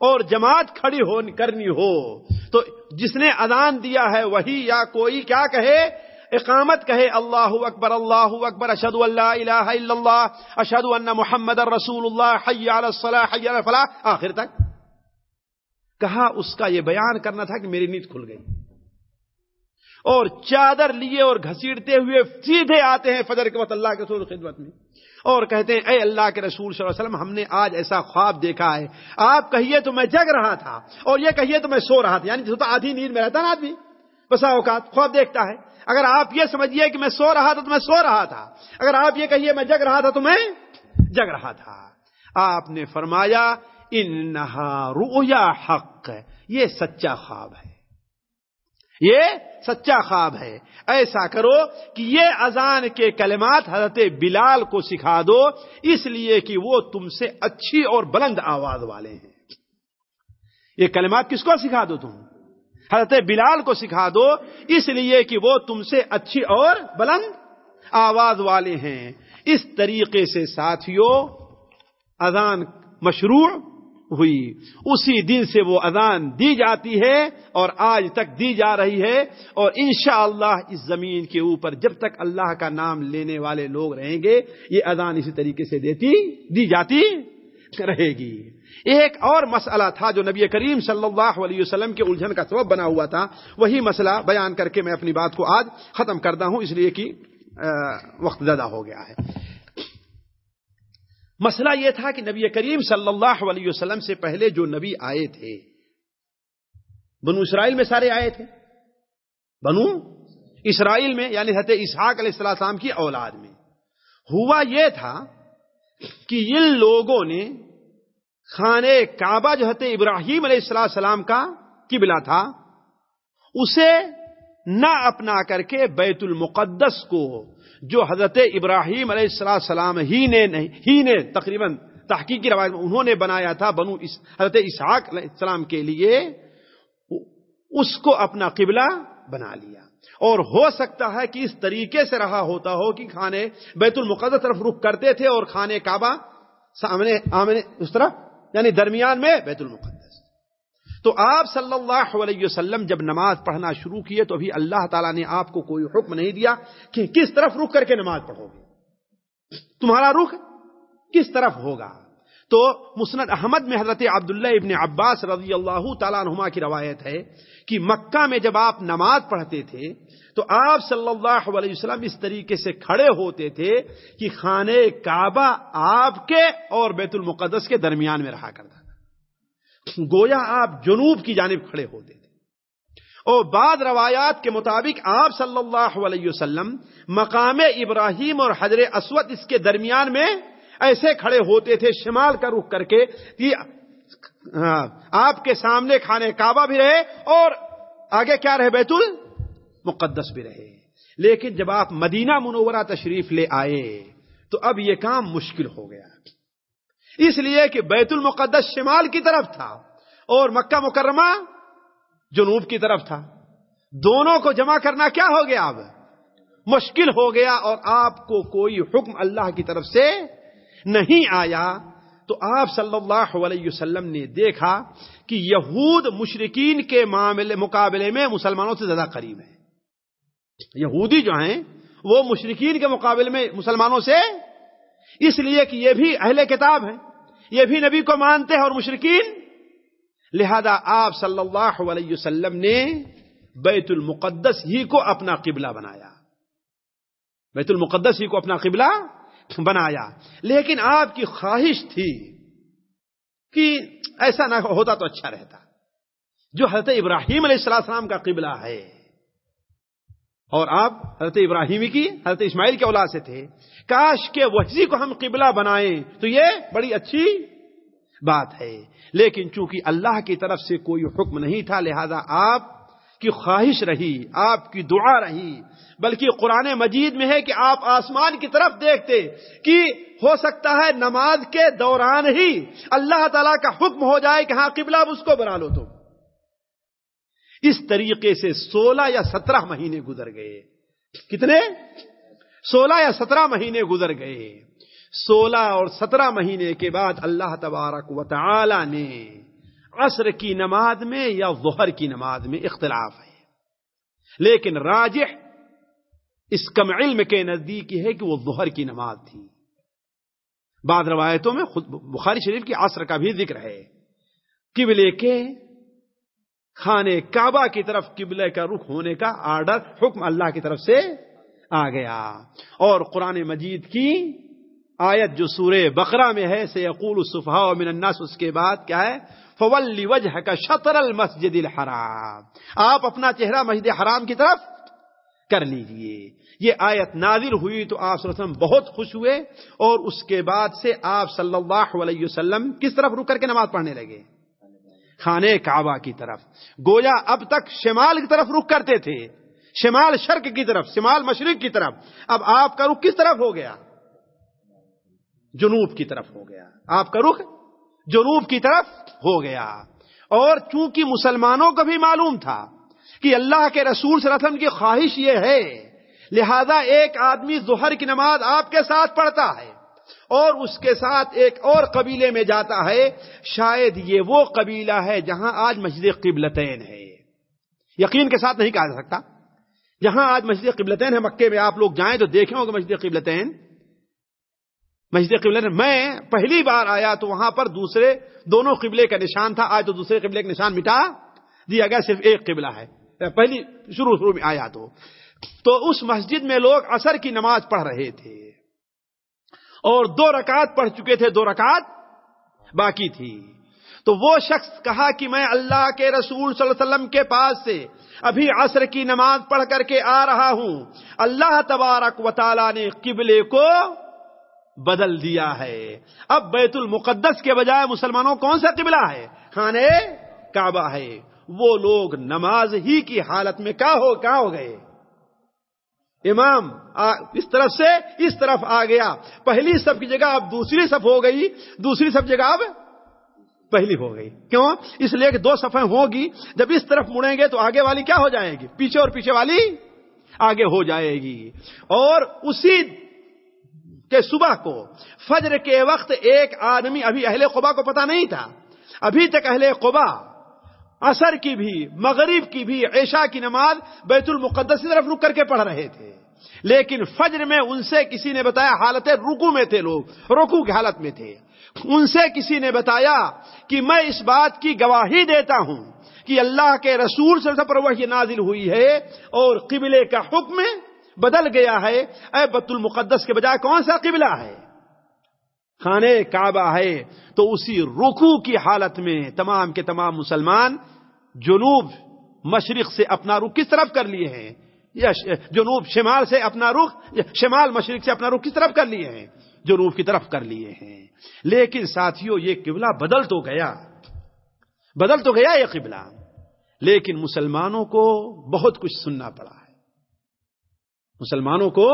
Speaker 3: اور جماعت کھڑی ہو کرنی ہو، تو جس نے اذان دیا ہے وہی یا کوئی کیا کہے؟ اقامت کہے، اللہ اکبر اللہ اکبر اشد اللہ الہ الا اللہ اشد ان محمد رسول اللہ، حی علی الصلاح حی علی الفلاح، آخر تک۔ کہا، اس کا یہ بیان کرنا تھا کہ میری نیند کھل گئی۔ اور چادر لیے اور گھسیٹتے ہوئے سیدھے آتے ہیں فجر کے وقت اللہ کے رسول خدمت میں۔ اور کہتے ہیں، اے اللہ کے رسول صلی اللہ علیہ وسلم، ہم نے آج ایسا خواب دیکھا ہے۔ آپ کہیے تو میں جگ رہا تھا اور یہ کہیے تو میں سو رہا تھا۔ یعنی تو آدھی نیند میں رہتا نا آدمی۔ بسا اوقات خواب دیکھتا ہے۔ اگر آپ یہ سمجھیے کہ میں سو رہا تھا تو میں سو رہا تھا۔ اگر آپ یہ کہیے میں جگ رہا تھا تو میں جگ رہا تھا۔ آپ نے فرمایا ان رویا حق۔ یہ سچا خواب ہے۔ یہ سچا خواب ہے۔ ایسا کرو کہ یہ اذان کے کلمات حضرت بلال کو سکھا دو، اس لیے کہ وہ تم سے اچھی اور بلند آواز والے ہیں۔ یہ کلمات کس کو سکھا دو تم؟ حضرت بلال کو سکھا دو، اس لیے کہ وہ تم سے اچھی اور بلند آواز والے ہیں۔ اس طریقے سے ساتھیوں اذان مشروع ہوئی۔ اسی دن سے وہ اذان دی جاتی ہے اور آج تک دی جا رہی ہے۔ اور انشاءاللہ اللہ اس زمین کے اوپر جب تک اللہ کا نام لینے والے لوگ رہیں گے، یہ اذان اسی طریقے سے دیتی، دی جاتی رہے گی۔ ایک اور مسئلہ تھا جو نبی کریم صلی اللہ علیہ وسلم کے الجھن کا سبب بنا ہوا تھا، وہی مسئلہ بیان کر کے میں اپنی بات کو آج ختم کرتا ہوں، اس لیے کہ وقت زیادہ ہو گیا ہے۔ مسئلہ یہ تھا کہ نبی کریم صلی اللہ علیہ وسلم سے پہلے جو نبی آئے تھے، بنو اسرائیل میں سارے آئے تھے۔ بنو اسرائیل میں یعنی حضرت اسحاق علیہ السلام کی اولاد میں۔ ہوا یہ تھا کہ ان لوگوں نے خانے کعبہ جو حضرت ابراہیم علیہ السلام کا قبلہ تھا، اسے نہ اپنا کر کے بیت المقدس کو جو حضرت ابراہیم علیہ السلام ہی نے نہیں ہی نے تقریباً تحقیقی روایت میں انہوں نے بنایا تھا بنو اس حضرت اسحاق علیہ السلام کے لیے، اس کو اپنا قبلہ بنا لیا۔ اور ہو سکتا ہے کہ اس طریقے سے رہا ہوتا ہو کہ کھانے بیت المقدس طرف رخ کرتے تھے اور کھانے کعبہ سامنے آمنے اس طرف یعنی درمیان میں بیت المقدس۔ تو آپ صلی اللہ علیہ وسلم جب نماز پڑھنا شروع کیے تو ابھی اللہ تعالیٰ نے آپ کو کوئی حکم نہیں دیا کہ کس طرف رخ کر کے نماز پڑھو گے تمہارا رخ کس طرف ہوگا؟ تو مسند احمد میں حضرت عبداللہ ابن عباس رضی اللہ تعالیٰ عنہما کی روایت ہے کہ مکہ میں جب آپ نماز پڑھتے تھے تو آپ صلی اللہ علیہ وسلم اس طریقے سے کھڑے ہوتے تھے کہ خانے کعبہ آپ کے اور بیت المقدس کے درمیان میں رہا کرتا تھا۔ گویا آپ جنوب کی جانب کھڑے ہوتے تھے اور بعد روایات کے مطابق آپ صلی اللہ علیہ وسلم مقام ابراہیم اور حضر اسود اس کے درمیان میں ایسے کھڑے ہوتے تھے، شمال کا رخ کر کے کہ آپ کے سامنے کھانے کعبہ بھی رہے اور آگے کیا رہے؟ بیت المقدس بھی رہے۔ لیکن جب آپ مدینہ منورہ تشریف لے آئے تو اب یہ کام مشکل ہو گیا۔ اس لیے کہ بیت المقدس شمال کی طرف تھا اور مکہ مکرمہ جنوب کی طرف تھا۔ دونوں کو جمع کرنا کیا ہو گیا اب؟ مشکل ہو گیا اور آپ کو کوئی حکم اللہ کی طرف سے نہیں آیا۔ تو آپ صلی اللہ علیہ وسلم نے دیکھا کہ یہود مشرقین کے معاملے مقابلے میں مسلمانوں سے زیادہ قریب ہے یہودی جو ہیں، وہ مشرقین کے مقابلے میں مسلمانوں سے اس لیے کہ یہ بھی اہل کتاب ہیں، یہ بھی نبی کو مانتے ہیں اور مشرقین لہذا آپ صلی اللہ علیہ وسلم نے بیت المقدس ہی کو اپنا قبلہ بنایا۔ بیت المقدس ہی کو اپنا قبلہ بنایا۔ لیکن آپ کی خواہش تھی کہ ایسا نہ ہوتا تو اچھا رہتا۔ جو حضرت ابراہیم علیہ السلام کا قبلہ ہے۔ اور آپ حضرت ابراہیمی کی، حضرت اسماعیل کے اولاد سے تھے۔ کاش کے وحی کو ہم قبلہ بنائیں تو یہ بڑی اچھی بات ہے۔ لیکن چونکہ اللہ کی طرف سے کوئی حکم نہیں تھا، لہذا آپ کی خواہش رہی، آپ کی دعا رہی۔ بلکہ قرآن مجید میں ہے کہ آپ آسمان کی طرف دیکھتے کہ ہو سکتا ہے نماز کے دوران ہی اللہ تعالی کا حکم ہو جائے کہ ہاں قبلہ اس کو بنا لو تم۔ اس طریقے سے سولہ یا سترہ مہینے گزر گئے۔ کتنے؟ سولہ یا سترہ مہینے گزر گئے۔ سولہ اور سترہ مہینے کے بعد اللہ تبارک و تعالی نے عصر کی نماز میں یا ظہر کی نماز میں اختلاف ہے۔ لیکن راجح اس کم علم کے نزدیک ہے کہ وہ ظہر کی نماز تھی۔ بعض روایتوں میں خود بخاری شریف کی عصر کا بھی ذکر ہے۔ قبلے کے خانے کعبہ کی طرف قبلے کا رخ ہونے کا آرڈر حکم اللہ کی طرف سے آ گیا۔ اور قرآن مجید کی آیت جو سورہ بقرہ میں ہے، سیقول الصفحاء من الناس، اس کے بعد کیا ہے؟ فولی وجہ کا شطر المسجد الحرام۔ آپ اپنا چہرہ مسجد حرام کی طرف کر لیجیے۔ یہ آیت نازل ہوئی تو آپ صلی اللہ علیہ وسلم بہت خوش ہوئے اور اس کے بعد سے آپ صلی اللہ علیہ وسلم کس طرف رک کر کے نماز پڑھنے لگے؟ خانے کعبہ کی طرف۔ گویا اب تک شمال کی طرف رک کرتے تھے۔ شمال شرق کی طرف، شمال مشرق کی طرف۔ اب آپ کا رخ کس طرف ہو گیا؟ جنوب کی طرف ہو گیا۔ آپ کا رخ جنوب کی طرف ہو گیا۔ اور چونکہ مسلمانوں کو بھی معلوم تھا کہ اللہ کے رسول صلی اللہ علیہ وسلم کی خواہش یہ ہے، لہذا ایک آدمی ظہر کی نماز آپ کے ساتھ پڑھتا ہے۔ اور اس کے ساتھ ایک اور قبیلے میں جاتا ہے، شاید یہ وہ قبیلہ ہے جہاں آج مسجد قبلتین ہے۔ یقین کے ساتھ نہیں کہا جا سکتا۔ جہاں آج مسجد قبلتین ہے، مکے میں آپ لوگ جائیں تو دیکھیں گے مسجد قبلتین۔ مسجد قبل میں پہلی بار آیا تو وہاں پر دوسرے دونوں قبلے کا نشان تھا، آج تو دوسرے قبلے کا نشان مٹا دیا گیا، صرف ایک قبلہ ہے۔ پہلی شروع شروع میں آیا تو۔ تو اس مسجد میں لوگ اثر کی نماز پڑھ رہے تھے۔ اور دو رکعت پڑھ چکے تھے، دو رکعت باقی تھی۔ تو وہ شخص کہا کہ میں اللہ کے رسول صلی اللہ علیہ وسلم کے پاس سے ابھی عصر کی نماز پڑھ کر کے آ رہا ہوں۔ اللہ تبارک و تعالی نے قبلے کو بدل دیا ہے۔ اب بیت المقدس کے بجائے مسلمانوں کون سا قبلہ ہے؟ خانے کعبہ ہے۔ وہ لوگ نماز ہی کی حالت میں کیا ہو کیا ہو گئے؟ امام اس طرف سے اس طرف آ گیا۔ پہلی سب کی جگہ اب دوسری سب ہو گئی۔ دوسری سب جگہ اب پہلی ہو گئی۔ کیوں؟ اس لیے کہ دو صفیں ہوگی جب اس طرف مڑیں گے تو آگے والی کیا ہو جائے گی؟ پیچھے اور پیچھے والی آگے ہو جائے گی۔ اور اسی کے صبح کو فجر کے وقت ایک آدمی ابھی اہل قبا کو پتا نہیں تھا۔ ابھی تک اہل قبا اثر کی بھی، مغرب کی بھی، عشاء کی نماز بیت المقدس کی طرف رک کر کے پڑھ رہے تھے۔ لیکن فجر میں ان سے کسی نے بتایا حالت رکو میں تھے لوگ رکو کی حالت میں تھے۔ ان سے کسی نے بتایا کہ میں اس بات کی گواہی دیتا ہوں کہ اللہ کے رسول سے پر وہی نازل ہوئی ہے اور قبلے کا حکم بدل گیا ہے۔ اے بت المقدس کے بجائے کون سا قبلہ ہے؟ خانے کعبہ ہے۔ تو اسی رکو کی حالت میں تمام کے تمام مسلمان جنوب مشرق سے اپنا رخ کس طرف کر لیے ہیں؟ یا جنوب شمال سے اپنا رخ شمال مشرق سے اپنا رخ کس طرف کر لیے ہیں؟ جنوب کی طرف کر لیے ہیں۔ لیکن ساتھیوں یہ قبلہ بدل تو گیا۔ بدل تو گیا یہ قبلہ۔ لیکن مسلمانوں کو بہت کچھ سننا پڑا ہے۔ مسلمانوں کو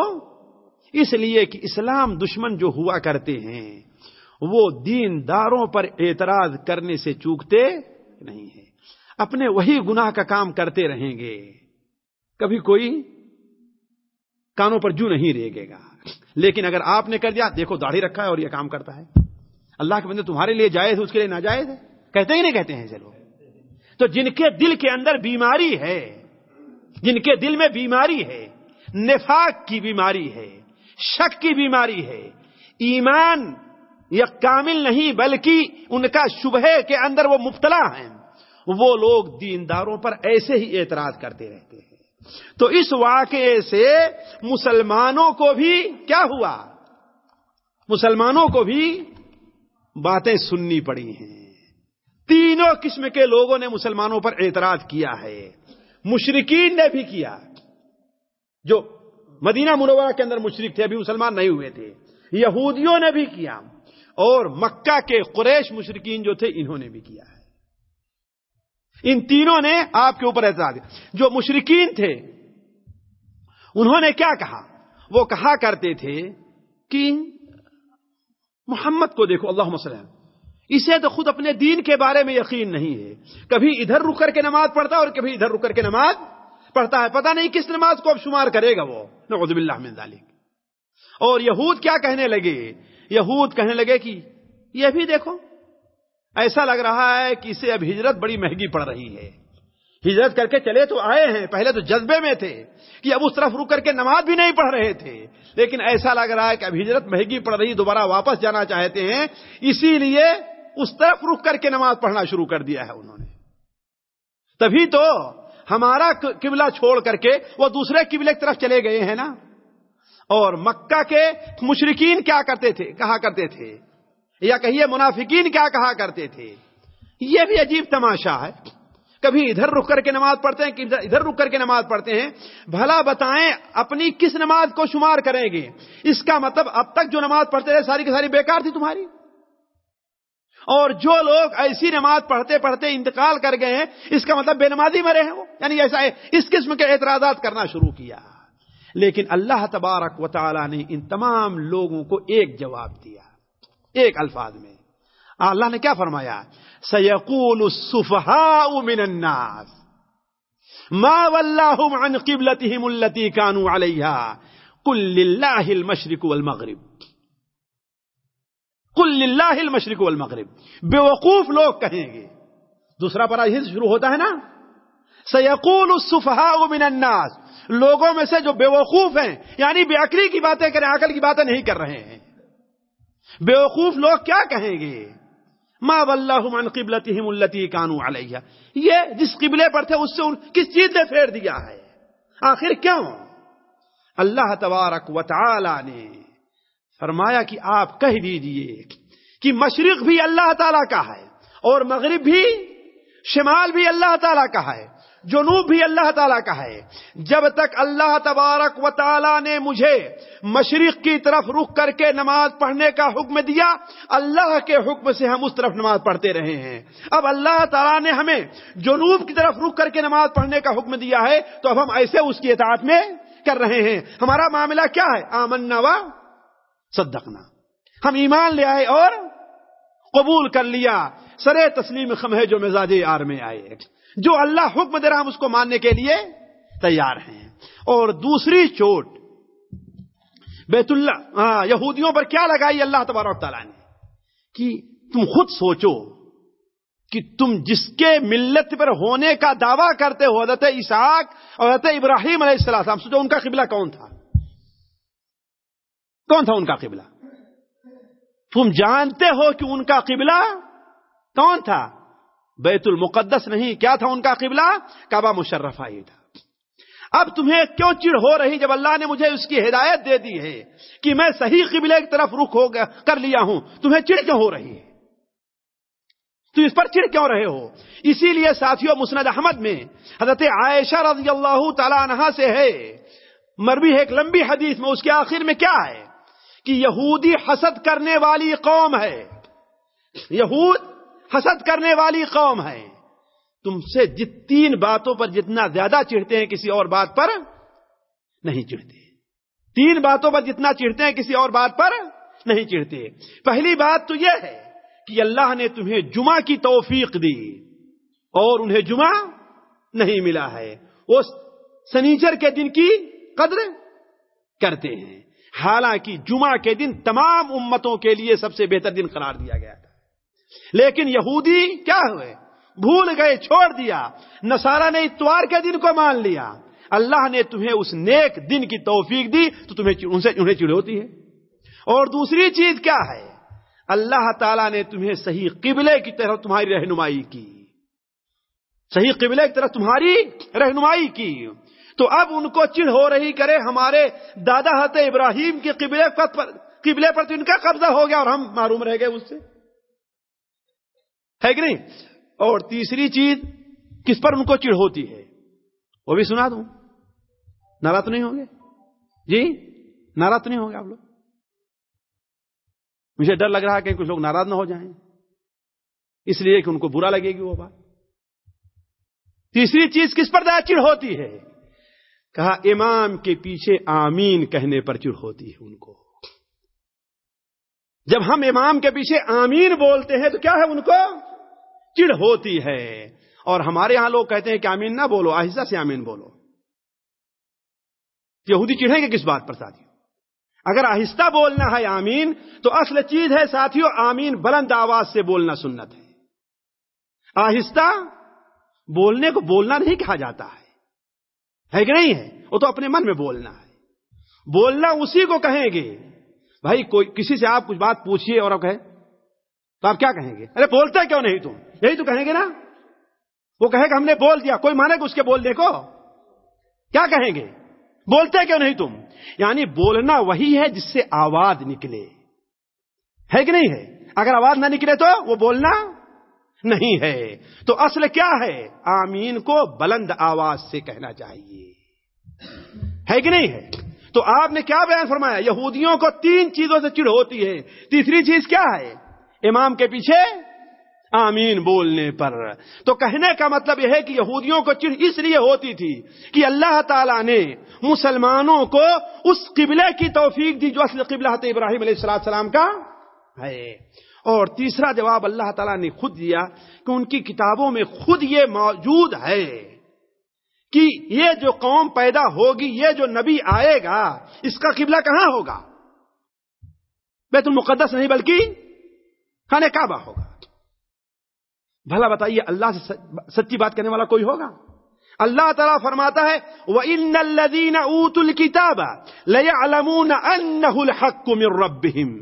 Speaker 3: اس لیے کہ اسلام دشمن جو ہوا کرتے ہیں، وہ دین داروں پر اعتراض کرنے سے چوکتے نہیں ہیں۔ اپنے وہی گناہ کا کام کرتے رہیں گے۔ کبھی کوئی کانوں پر جو نہیں رہے گا۔ لیکن اگر آپ نے کر دیا، دیکھو داڑھی رکھا ہے اور یہ کام کرتا ہے۔ اللہ کے بندے تمہارے لیے جائز ہے، اس کے لیے ناجائز ہے۔ کہتے ہی نہیں کہتے ہیں چلو۔ تو جن کے دل کے اندر بیماری ہے، جن کے دل میں بیماری ہے، نفاق کی بیماری ہے، شک کی بیماری ہے، ایمان یا کامل نہیں، بلکہ ان کا شبہ کے اندر وہ مبتلا ہیں۔ وہ لوگ دینداروں پر ایسے ہی اعتراض کرتے رہتے ہیں۔ تو اس واقعے سے مسلمانوں کو بھی کیا ہوا؟ مسلمانوں کو بھی باتیں سننی پڑی ہیں۔ تینوں قسم کے لوگوں نے مسلمانوں پر اعتراض کیا ہے۔ مشرقین نے بھی کیا۔ جو مدینہ منورہ کے اندر مشرق تھے، ابھی مسلمان نہیں ہوئے تھے۔ یہودیوں نے بھی کیا۔ اور مکہ کے قریش مشرقین جو تھے، انہوں نے بھی کیا ہے۔ ان تینوں نے آپ کے اوپر اعتراض جو مشرقین تھے، انہوں نے کیا کہا؟ وہ کہا کرتے تھے کہ محمد کو دیکھو اللہ وسلم، اسے تو خود اپنے دین کے بارے میں یقین نہیں ہے۔ کبھی ادھر رک کر کے نماز پڑھتا اور کبھی ادھر رک کر کے نماز پڑھتا ہے۔ پتہ نہیں کس نماز کو اب شمار کرے گا وہ۔ نعوذ باللہ من ذالک اور یہود کیا کہنے لگے؟ یہود کہنے لگے کہ یہ بھی دیکھو ایسا لگ رہا ہے کہ اسے اب ہجرت بڑی مہنگی پڑ رہی ہے۔ ہجرت کر کے چلے تو آئے ہیں، پہلے تو جذبے میں تھے کہ اب اس طرف رک کر کے نماز بھی نہیں پڑھ رہے تھے۔ لیکن ایسا لگ رہا ہے کہ اب ہجرت مہنگی پڑ رہی، دوبارہ واپس جانا چاہتے ہیں۔ اسی لیے اس طرف رک کر کے نماز پڑھنا شروع کر دیا ہے انہوں نے۔ تبھی تو ہمارا قبلہ چھوڑ کر کے وہ دوسرے قبلے کی طرف چلے گئے ہیں نا۔ اور مکہ کے مشرقین کیا کرتے تھے، کہا کرتے تھے؟ یا کہیے منافقین کیا کہا کرتے تھے؟ یہ بھی عجیب تماشا ہے۔ کبھی ادھر رک کر کے نماز پڑھتے ہیں ادھر رک کر کے نماز پڑھتے ہیں۔ بھلا بتائیں اپنی کس نماز کو شمار کریں گے؟ اس کا مطلب اب تک جو نماز پڑھتے رہے، ساری کی ساری بیکار تھی تمہاری۔ اور جو لوگ ایسی نماز پڑھتے پڑھتے انتقال کر گئے ہیں، اس کا مطلب بے نمازی مرے ہیں وہ۔ یعنی ایسا اس قسم کے اعتراضات کرنا شروع کیا۔ لیکن اللہ تبارک و تعالی نے ان تمام لوگوں کو ایک جواب دیا۔ ایک الفاظ میں۔ اللہ نے کیا فرمایا؟ سیقول السفهاء من الناس۔ ما ولاهم عن قبلتهم التي كانوا عليها۔ قل لله المشرق والمغرب۔ قل لله المشرق والمغرب۔ بیوقوف لوگ کہیں گے۔ دوسرا پارا یہی شروع ہوتا ہے نا؟ سیقول السفهاء من الناس۔ لوگوں میں سے جو بیوقوف ہیں یعنی بے عقلی کی باتیں کریں، عقل کی باتیں نہیں کر رہے ہیں۔ بیوقوف لوگ کیا کہیں گے؟ ما واللہ عن قبلتهم التي كانوا عليها یہ جس قبلے پر تھے، اس سے کس چیز نے پھیر دیا ہے؟ آخر کیوں؟ اللہ تبارک و تعالی نے فرمایا کہ آپ کہہ دیجیے کہ مشرق بھی اللہ تعالی کا ہے اور مغرب بھی، شمال بھی اللہ تعالی کا ہے۔ جنوب بھی اللہ تعالیٰ کا ہے۔ جب تک اللہ تبارک و تعالیٰ نے مجھے مشرق کی طرف رخ کر کے نماز پڑھنے کا حکم دیا، اللہ کے حکم سے ہم اس طرف نماز پڑھتے رہے ہیں۔ اب اللہ تعالیٰ نے ہمیں جنوب کی طرف رخ کر کے نماز پڑھنے کا حکم دیا ہے، تو اب ہم ایسے اس کی اطاعت میں کر رہے ہیں۔ ہمارا معاملہ کیا ہے؟ آمنا و صدقنا۔ ہم ایمان لے آئے اور قبول کر لیا۔ سرے تسلیم خم ہے جو مزاج آر میں آئے۔ جو اللہ حکم دے رہا ہم اس کو ماننے کے لیے تیار ہیں۔ اور دوسری چوٹ، بیت اللہ ہاں یہودیوں پر کیا لگائی اللہ تبارک تعالیٰ نے؟ کہ تم خود سوچو کہ تم جس کے ملت پر ہونے کا دعویٰ کرتے ہو، حضرت اسحاق اور حضرت ابراہیم علیہ السلام سوچو ان کا قبلہ کون تھا؟ کون تھا ان کا قبلہ؟ تم جانتے ہو کہ ان کا قبلہ کون تھا؟ بیت المقدس نہیں، کیا تھا ان کا قبلہ؟ کعبہ مشرفہ ہی تھا۔ اب تمہیں کیوں چڑ ہو رہی جب اللہ نے مجھے اس کی ہدایت دے دی ہے کہ میں صحیح قبلے کی طرف رخ ہو کر لیا ہوں؟ تمہیں چڑ کیوں ہو رہی ہے؟ تو اس پر چڑ کیوں رہے ہو؟ اسی لیے ساتھیوں مسند احمد میں حضرت عائشہ رضی اللہ تعالی عنہ سے ہے مربی ہے ایک لمبی حدیث میں، اس کے آخر میں کیا ہے؟ کہ یہودی حسد کرنے والی قوم ہے۔ یہود حسد کرنے والی قوم ہے۔ تم سے جت تین باتوں پر جتنا زیادہ چڑھتے ہیں کسی اور بات پر نہیں چڑھتے۔ تین باتوں پر جتنا چڑھتے ہیں کسی اور بات پر نہیں چڑھتے۔ پہلی بات تو یہ ہے کہ اللہ نے تمہیں جمعہ کی توفیق دی اور انہیں جمعہ نہیں ملا ہے۔ وہ سنیچر کے دن کی قدر کرتے ہیں۔ حالانکہ جمعہ کے دن تمام امتوں کے لیے سب سے بہتر دن قرار دیا گیا۔ لیکن یہودی کیا ہوئے؟ بھول گئے، چھوڑ دیا۔ نسارا نے اتوار کے دن کو مان لیا۔ اللہ نے تمہیں اس نیک دن کی توفیق دی، تو تمہیں ان سے انہیں چڑ ہوتی ہے۔ اور دوسری چیز کیا ہے؟ اللہ تعالیٰ نے تمہیں صحیح قبلے کی طرف تمہاری رہنمائی کی۔ صحیح قبلے کی طرف تمہاری رہنمائی کی۔ تو اب ان کو چڑ ہو رہی کرے، ہمارے دادا حت ابراہیم کے قبلے پر قبلے پر تو ان کا قبضہ ہو گیا اور ہم معروم رہ گئے اس سے۔ ہے کہ نہیں؟ اور تیسری چیز کس پر ان کو چڑ ہوتی ہے؟ وہ بھی سنا دوں۔ ناراض نہیں ہوں گے؟ جی؟ ناراض نہیں ہوں گے آپ لوگ؟ مجھے ڈر لگ رہا ہے کہ کچھ لوگ ناراض نہ ہو جائیں۔ اس لیے کہ ان کو برا لگے گی وہ بات۔ تیسری چیز کس پر چڑ ہوتی ہے؟ کہا، امام کے پیچھے آمین کہنے پر چڑ ہوتی ہے ان کو۔ جب ہم امام کے پیچھے آمین بولتے ہیں تو کیا ہے ان کو؟ چڑ ہوتی ہے۔ اور ہمارے ہاں لوگ کہتے ہیں کہ آمین نہ بولو، آہستہ سے آمین بولو۔ یہودی چڑھیں گے کس بات پر ساتھیوں اگر آہستہ بولنا ہے آمین، تو اصل چیز ہے ساتھیوں آمین بلند آواز سے بولنا سنت ہے۔ آہستہ بولنے کو بولنا نہیں کہا جاتا ہے۔ ہے کہ نہیں ہے؟ وہ تو اپنے من میں بولنا ہے۔ بولنا اسی کو کہیں گے۔ بھائی، کوئی کسی سے آپ کچھ بات پوچھیے اور آپ کہیں تو آپ کیا کہیں گے؟ ارے بولتے کیوں نہیں تم؟ یہی تو کہیں گے نا؟ وہ کہے گا ہم نے بول دیا، کوئی مانے گا اس کے بولنے کو کیا کہیں گے؟ بولتے کیوں نہیں تم؟ یعنی بولنا وہی ہے جس سے آواز نکلے۔ ہے کہ نہیں ہے؟ اگر آواز نہ نکلے تو وہ بولنا نہیں ہے۔ تو اصل کیا ہے؟ آمین کو بلند آواز سے کہنا چاہیے۔ ہے کہ نہیں ہے؟ تو آپ نے کیا بیان فرمایا؟ یہودیوں کو تین چیزوں سے چڑ ہوتی ہے۔ تیسری چیز کیا ہے؟ امام کے پیچھے آمین بولنے پر۔ تو کہنے کا مطلب یہ ہے کہ یہودیوں کو چڑ اس لیے ہوتی تھی کہ اللہ تعالیٰ نے مسلمانوں کو اس قبلے کی توفیق دی جو اصل قبلہ ابراہیم علیہ السلام کا ہے۔ اور تیسرا جواب اللہ تعالیٰ نے خود دیا کہ ان کی کتابوں میں خود یہ موجود ہے کہ یہ جو قوم پیدا ہوگی، یہ جو نبی آئے گا، اس کا قبلہ کہاں ہوگا؟ بیت المقدس نہیں، بلکہ خانے کعبہ ہوگا۔ بھلا بتائیے، اللہ سے سچی بات کرنے والا کوئی ہوگا؟ اللہ تعالیٰ فرماتا ہے، وَإِنَّ الَّذِينَ أُوتُوا الْكِتَابَ لَيَعْلَمُونَ أَنَّهُ الْحَقُّ مِنْ رَبِّهِمْ۔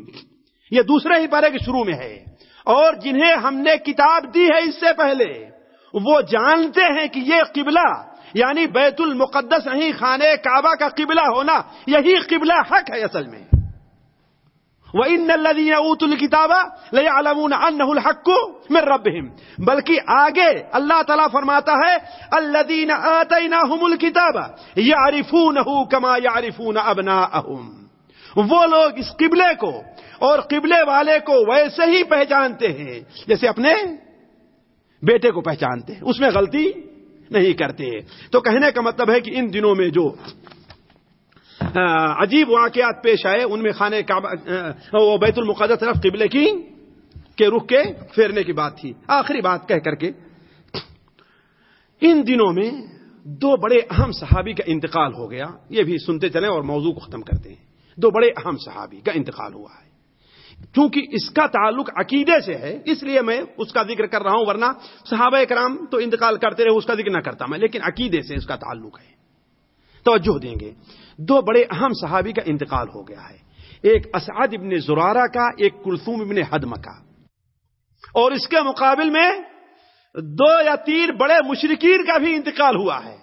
Speaker 3: یہ دوسرے ہی پارے کے شروع میں ہے۔ اور جنہیں ہم نے کتاب دی ہے اس سے پہلے، وہ جانتے ہیں کہ یہ قبلہ یعنی بیت المقدس نہیں خانے کعبہ کا قبلہ ہونا، یہی قبلہ حق ہے اصل میں۔ وَإِنَّ الَّذِينَ أُوتُوا الْكِتَابَ لَيَعْلَمُونَ أَنَّهُ الْحَقُّ مِنْ رَبِّهِمْ بلکہ آگے اللہ تعالیٰ فرماتا ہے، الَّذِينَ آتَيْنَاهُمُ الْكِتَابَ يَعْرِفُونَهُ كَمَا يَعْرِفُونَ أَبْنَاءَهُمْ۔ وہ لوگ اس قبلے کو اور قبلے والے کو ویسے ہی پہچانتے ہیں، جیسے اپنے بیٹے کو پہچانتے ہیں، اس میں غلطی نہیں کرتے۔ تو کہنے کا مطلب ہے کہ ان دنوں میں جو عجیب واقعات پیش آئے، ان میں خانے وہ بیت المقدس طرف قبلے کی، کے رخ کے پھیرنے کی بات تھی۔ آخری بات کہہ کر کے، ان دنوں میں دو بڑے اہم صحابی کا انتقال ہو گیا۔ یہ بھی سنتے چلیں اور موضوع کو ختم کرتے ہیں۔ دو بڑے اہم صحابی کا انتقال ہوا ہے۔ کیونکہ اس کا تعلق عقیدے سے ہے، اس لیے میں اس کا ذکر کر رہا ہوں، ورنہ صحابہ کرام تو انتقال کرتے رہے، اس کا ذکر نہ کرتا میں، لیکن عقیدے سے اس کا تعلق ہے۔ توجہ دیں گے۔ دو بڑے اہم صحابی کا انتقال ہو گیا ہے۔ ایک اسعد ابن زرارہ کا، ایک کلثوم ابن حدم کا۔ اور اس کے مقابل میں دو یا تین بڑے مشرقین کا بھی انتقال ہوا ہے۔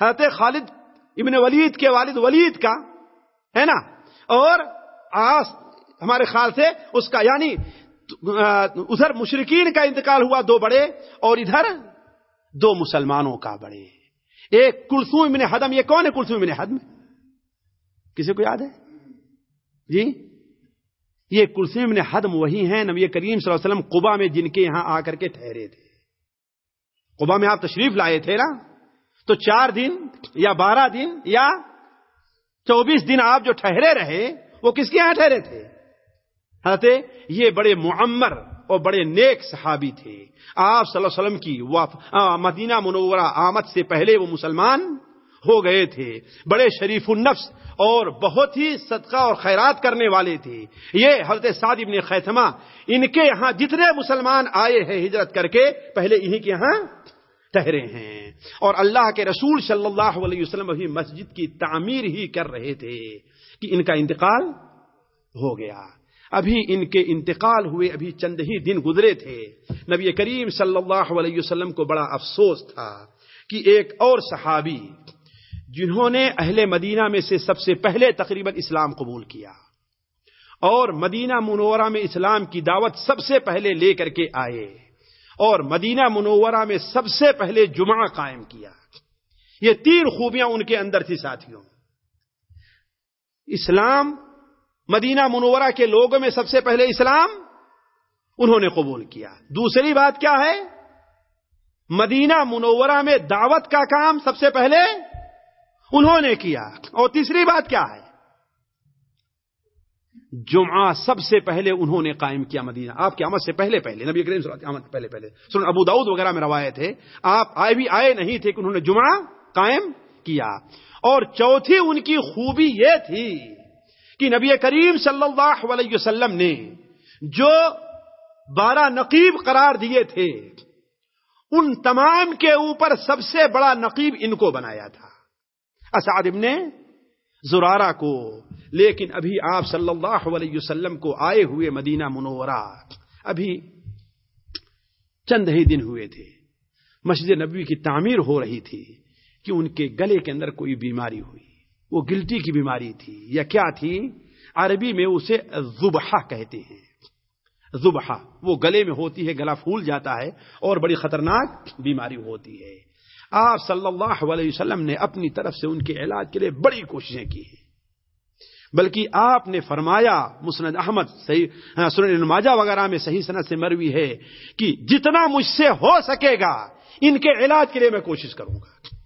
Speaker 3: حضرت خالد ابن ولید کے والد ولید کا، ہے نا؟ اور آس، ہمارے خیال سے اس کا یعنی ادھر مشرقین کا انتقال ہوا دو بڑے اور ادھر دو مسلمانوں کا بڑے۔ ایک کلسوم ابن حدم، یہ کون ہے کلسوم ابن حدم؟ کسی کو یاد ہے؟ جی؟ یہ کلسوم ابن حدم وہی ہیں نبی کریم صلی اللہ علیہ وسلم قبا میں جن کے یہاں آ کر کے ٹھہرے تھے۔ قبا میں آپ تشریف لائے تھے نا؟ تو چار دن یا بارہ دن یا چوبیس دن آپ جو ٹھہرے رہے، وہ کس کے یہاں ٹھہرے تھے؟ حضرت، یہ بڑے معمر اور بڑے نیک صحابی تھے۔ آپ صلی اللہ علیہ وسلم کی مدینہ منورہ آمد سے پہلے وہ مسلمان ہو گئے تھے۔ بڑے شریف النفس اور بہت ہی صدقہ اور خیرات کرنے والے تھے یہ حضرت سعد ابن خیتمہ ان کے یہاں جتنے مسلمان آئے ہیں ہجرت کر کے، پہلے انہی کے یہاں ٹہرے ہیں۔ اور اللہ کے رسول صلی اللہ علیہ وسلم ابھی مسجد کی تعمیر ہی کر رہے تھے کہ ان کا انتقال ہو گیا۔ ابھی ان کے انتقال ہوئے، ابھی چند ہی دن گزرے تھے۔ نبی کریم صلی اللہ علیہ وسلم کو بڑا افسوس تھا کہ ایک اور صحابی جنہوں نے اہل مدینہ میں سے سب سے پہلے تقریباً اسلام قبول کیا اور مدینہ منورہ میں اسلام کی دعوت سب سے پہلے لے کر کے آئے اور مدینہ منورہ میں سب سے پہلے جمعہ قائم کیا۔ یہ تین خوبیاں ان کے اندر تھی ساتھیوں۔ اسلام، مدینہ منورہ کے لوگوں میں سب سے پہلے اسلام، انہوں نے قبول کیا۔ دوسری بات کیا ہے؟ مدینہ منورہ میں دعوت کا کام سب سے پہلے انہوں نے کیا اور تیسری بات کیا ہے؟ جمعہ سب سے پہلے انہوں نے قائم کیا مدینہ۔ آپ کی آمد سے پہلے پہلے، نبی کریم صلی اللہ علیہ وسلم پہلے پہلے۔ سن ابو داؤد وغیرہ میں روایت ہے۔ آپ آئے بھی آئے نہیں تھے کہ انہوں نے جمعہ قائم کیا۔ اور چوتھی ان کی خوبی یہ تھی کہ نبی کریم صلی اللہ علیہ وسلم نے جو بارہ نقیب قرار دیے تھے، ان تمام کے اوپر سب سے بڑا نقیب ان کو بنایا تھا۔ اسعد ابن زرارہ کو۔ لیکن ابھی آپ صلی اللہ علیہ وسلم کو آئے ہوئے مدینہ منورہ، ابھی چند ہی دن ہوئے تھے۔ مسجد نبوی کی تعمیر ہو رہی تھی کہ ان کے گلے کے اندر کوئی بیماری ہوئی۔ وہ گلٹی کی بیماری تھی، یا کیا تھی؟ عربی میں اسے زبحہ کہتے ہیں۔ زبحہ وہ گلے میں ہوتی ہے، گلا پھول جاتا ہے اور بڑی خطرناک بیماری ہوتی ہے۔ آپ صلی اللہ علیہ وسلم نے اپنی طرف سے ان کے علاج کے لیے بڑی کوششیں کی ہیں۔ بلکہ آپ نے فرمایا، مسند احمد، صحیح ہاں، سنن وغیرہ میں صحیح صنعت سے مروی ہے کہ جتنا مجھ سے ہو سکے گا، ان کے علاج کے لیے میں کوشش کروں گا۔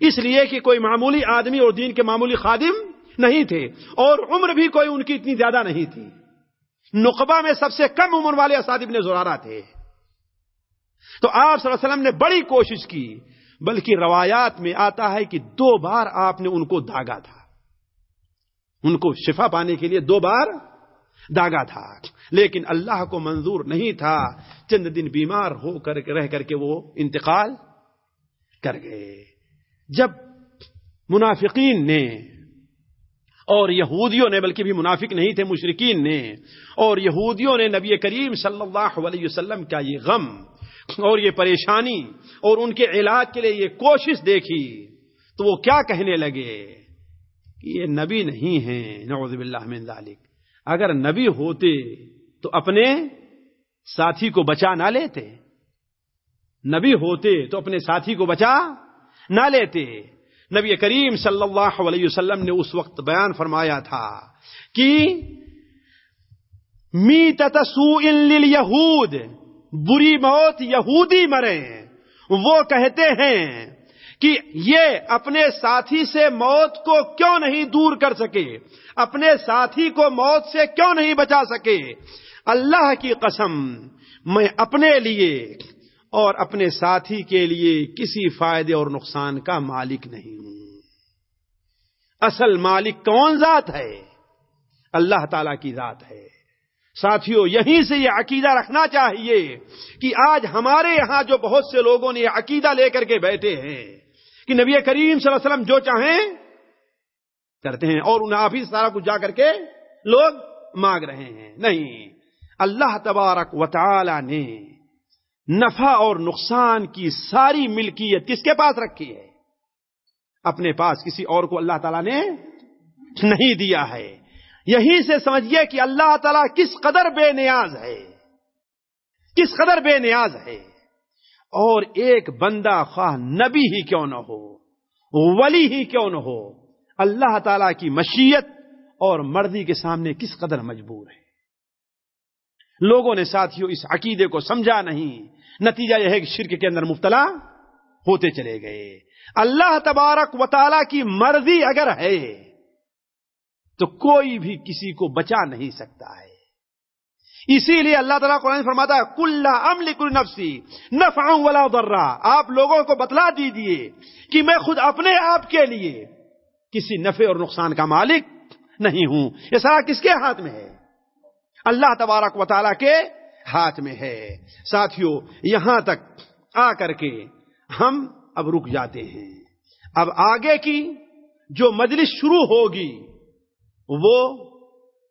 Speaker 3: اس لیے کہ کوئی معمولی آدمی اور دین کے معمولی خادم نہیں تھے اور عمر بھی کوئی ان کی اتنی زیادہ نہیں تھی۔ نقبہ میں سب سے کم عمر والے اساد ابن زرارہ تھے۔ تو آپ صلی اللہ علیہ وسلم نے بڑی کوشش کی، بلکہ روایات میں آتا ہے کہ دو بار آپ نے ان کو داغا تھا۔ ان کو شفا پانے کے لیے دو بار داغا تھا۔ لیکن اللہ کو منظور نہیں تھا، چند دن بیمار ہو کر رہ کر کے وہ انتقال کر گئے۔ جب منافقین نے اور یہودیوں نے، بلکہ بھی منافق نہیں تھے مشرقین نے اور یہودیوں نے نبی کریم صلی اللہ علیہ وسلم کا یہ غم اور یہ پریشانی اور ان کے علاج کے لیے یہ کوشش دیکھی تو وہ کیا کہنے لگے کہ یہ نبی نہیں ہیں، نعوذ باللہ من ذالک۔ اگر نبی ہوتے تو اپنے ساتھی کو بچا نہ لیتے۔ نبی ہوتے تو اپنے ساتھی کو بچا نہ لیتے۔ نبی کریم صلی اللہ علیہ وسلم نے اس وقت بیان فرمایا تھا کہ می تسو یہود بری موت یہودی مرے۔ وہ کہتے ہیں کہ یہ اپنے ساتھی سے موت کو کیوں نہیں دور کر سکے؟ اپنے ساتھی کو موت سے کیوں نہیں بچا سکے؟ اللہ کی قسم، میں اپنے لیے اور اپنے ساتھی کے لیے کسی فائدے اور نقصان کا مالک نہیں ہوں۔ اصل مالک کون ذات ہے؟ اللہ تعالی کی ذات ہے۔ ساتھیوں یہیں سے یہ عقیدہ رکھنا چاہیے کہ آج ہمارے یہاں جو بہت سے لوگوں نے یہ عقیدہ لے کر کے بیٹھے ہیں کہ نبی کریم صلی اللہ علیہ وسلم جو چاہیں کرتے ہیں اور انہیں آپ ہی سارا کچھ جا کر کے لوگ مانگ رہے ہیں۔ نہیں، اللہ تبارک و تعالی نے نفع اور نقصان کی ساری ملکیت کس کے پاس رکھی ہے؟ اپنے پاس کسی اور کو اللہ تعالی نے نہیں دیا ہے۔ یہیں سے سمجھیے کہ اللہ تعالیٰ کس قدر بے نیاز ہے، کس قدر بے نیاز ہے۔ اور ایک بندہ خواہ نبی ہی کیوں نہ ہو، ولی ہی کیوں نہ ہو، اللہ تعالی کی مشیت اور مرضی کے سامنے کس قدر مجبور ہے۔ لوگوں نے ساتھیوں اس عقیدے کو سمجھا نہیں، نتیجہ یہ ہے کہ شرک کے اندر مبتلا ہوتے چلے گئے۔ اللہ تبارک و تعالی کی مرضی اگر ہے تو کوئی بھی کسی کو بچا نہیں سکتا ہے۔ اسی لیے اللہ تعالیٰ قرآن فرماتا ہے، کل امل کل نفسی نفع ولا ضرا آپ لوگوں کو بتلا دیجیے کہ میں خود اپنے آپ کے لیے کسی نفع اور نقصان کا مالک نہیں ہوں۔ یہ سارا کس کے ہاتھ میں ہے؟ اللہ تبارک و تعالیٰ کے ہاتھ میں ہے۔ ساتھیوں یہاں تک آ کر کے ہم اب رک جاتے ہیں۔ اب آگے کی جو مجلس شروع ہوگی وہ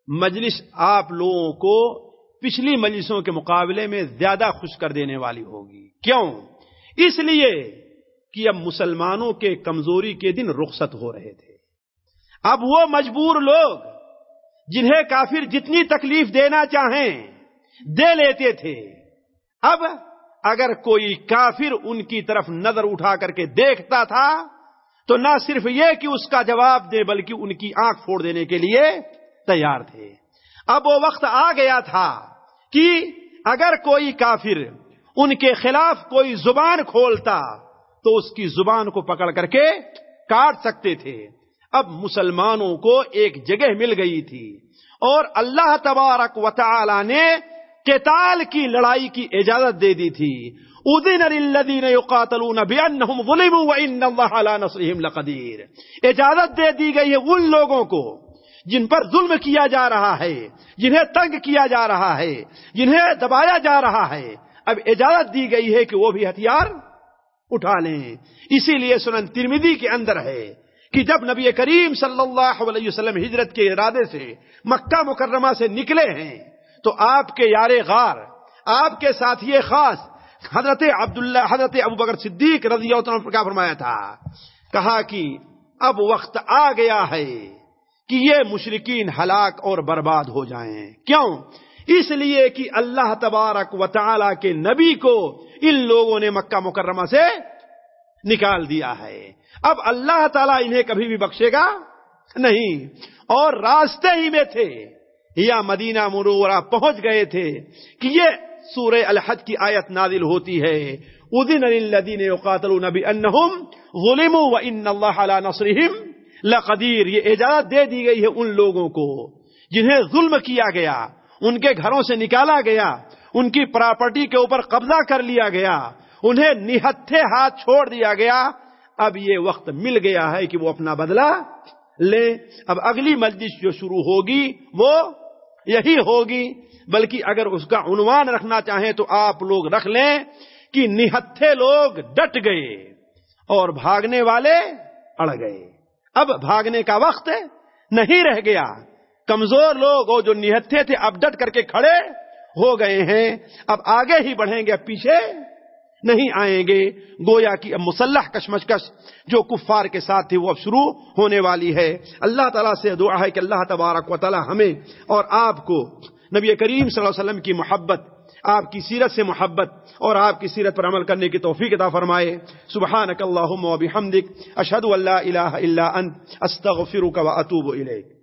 Speaker 3: مجلس آپ لوگوں کو پچھلی مجلسوں کے مقابلے میں زیادہ خوش کر دینے والی ہوگی۔ کیوں؟ اس لیے کہ اب مسلمانوں کے کمزوری کے دن رخصت ہو رہے تھے۔ اب وہ مجبور لوگ جنہیں کافر جتنی تکلیف دینا چاہیں دے لیتے تھے۔ اب اگر کوئی کافر ان کی طرف نظر اٹھا کر کے دیکھتا تھا تو نہ صرف یہ کہ اس کا جواب دے بلکہ ان کی آنکھ پھوڑ دینے کے لیے تیار تھے۔ اب وہ وقت آ گیا تھا کہ اگر کوئی کافر ان کے خلاف کوئی زبان کھولتا تو اس کی زبان کو پکڑ کر کے کاٹ سکتے تھے۔ اب مسلمانوں کو ایک جگہ مل گئی تھی اور اللہ تبارک و تعالی نے کتال کی لڑائی کی اجازت دے دی تھی۔ ادین للذین یقاتلون بانہم ظلموا وان اللہ علی نصرہم لقدیر اجازت دے دی گئی ہے ان لوگوں کو جن پر ظلم کیا جا رہا ہے، جنہیں تنگ کیا جا رہا ہے، جنہیں دبایا جا رہا ہے۔ اب اجازت دی گئی ہے کہ وہ بھی ہتھیار اٹھا لیں۔ اسی لیے سنن ترمیدی کے اندر ہے کہ جب نبی کریم صلی اللہ علیہ وسلم ہجرت کے ارادے سے مکہ مکرمہ سے نکلے ہیں تو آپ کے یار غار، آپ کے ساتھی خاص، حضرت عبداللہ، حضرت ابو بکر صدیق رضی اللہ عنہ کیا فرمایا تھا؟ کہا کہ اب وقت آ گیا ہے کہ یہ مشرقین ہلاک اور برباد ہو جائیں۔ کیوں؟ اس لیے کہ اللہ تبارک و تعالی کے نبی کو ان لوگوں نے مکہ مکرمہ سے نکال دیا ہے۔ اب اللہ تعالیٰ انہیں کبھی بھی بخشے گا؟ نہیں۔ اور راستے ہی میں تھے۔ یا مدینہ مرورہ پہنچ گئے تھے کہ یہ سورہ الحج کی آیت نازل ہوتی ہے۔ ادین الذین یقاتلون بانہم ظلموا وان اللہ علی نصرہم لقدیر۔ یہ اجازت دے دی گئی ہے ان لوگوں کو جنہیں ظلم کیا گیا، ان کے گھروں سے نکالا گیا، ان کی پراپرٹی کے اوپر قبضہ کر لیا گیا، انہیں نہتھے ہاتھ چھوڑ دیا گیا۔ اب یہ وقت مل گیا ہے کہ وہ اپنا بدلہ لے اب اگلی مجلس جو شروع ہوگی وہ یہی ہوگی، بلکہ اگر اس کا عنوان رکھنا چاہیں تو آپ لوگ رکھ لیں کہ نہتھے لوگ ڈٹ گئے اور بھاگنے والے اڑ گئے۔ اب بھاگنے کا وقت نہیں رہ گیا۔ کمزور لوگ وہ جو نہتھے تھے اب ڈٹ کر کے کھڑے ہو گئے ہیں۔ اب آگے ہی بڑھیں گے پیچھے نہیں آئیں گے۔ گویا کی اب مسلح کشمشکش جو کفار کے ساتھ تھی، وہ اب شروع ہونے والی ہے۔ اللہ تعالیٰ سے دعا ہے کہ اللہ تبارک و تعالیٰ ہمیں اور آپ کو نبی کریم صلی اللہ علیہ وسلم کی محبت، آپ کی سیرت سے محبت اور آپ کی سیرت پر عمل کرنے کی توفیق عطا فرمائے۔ سبحانک اللہم و بحمدک، اشہدو اللہ الہ الا انت، استغفرک و اتوب الیک۔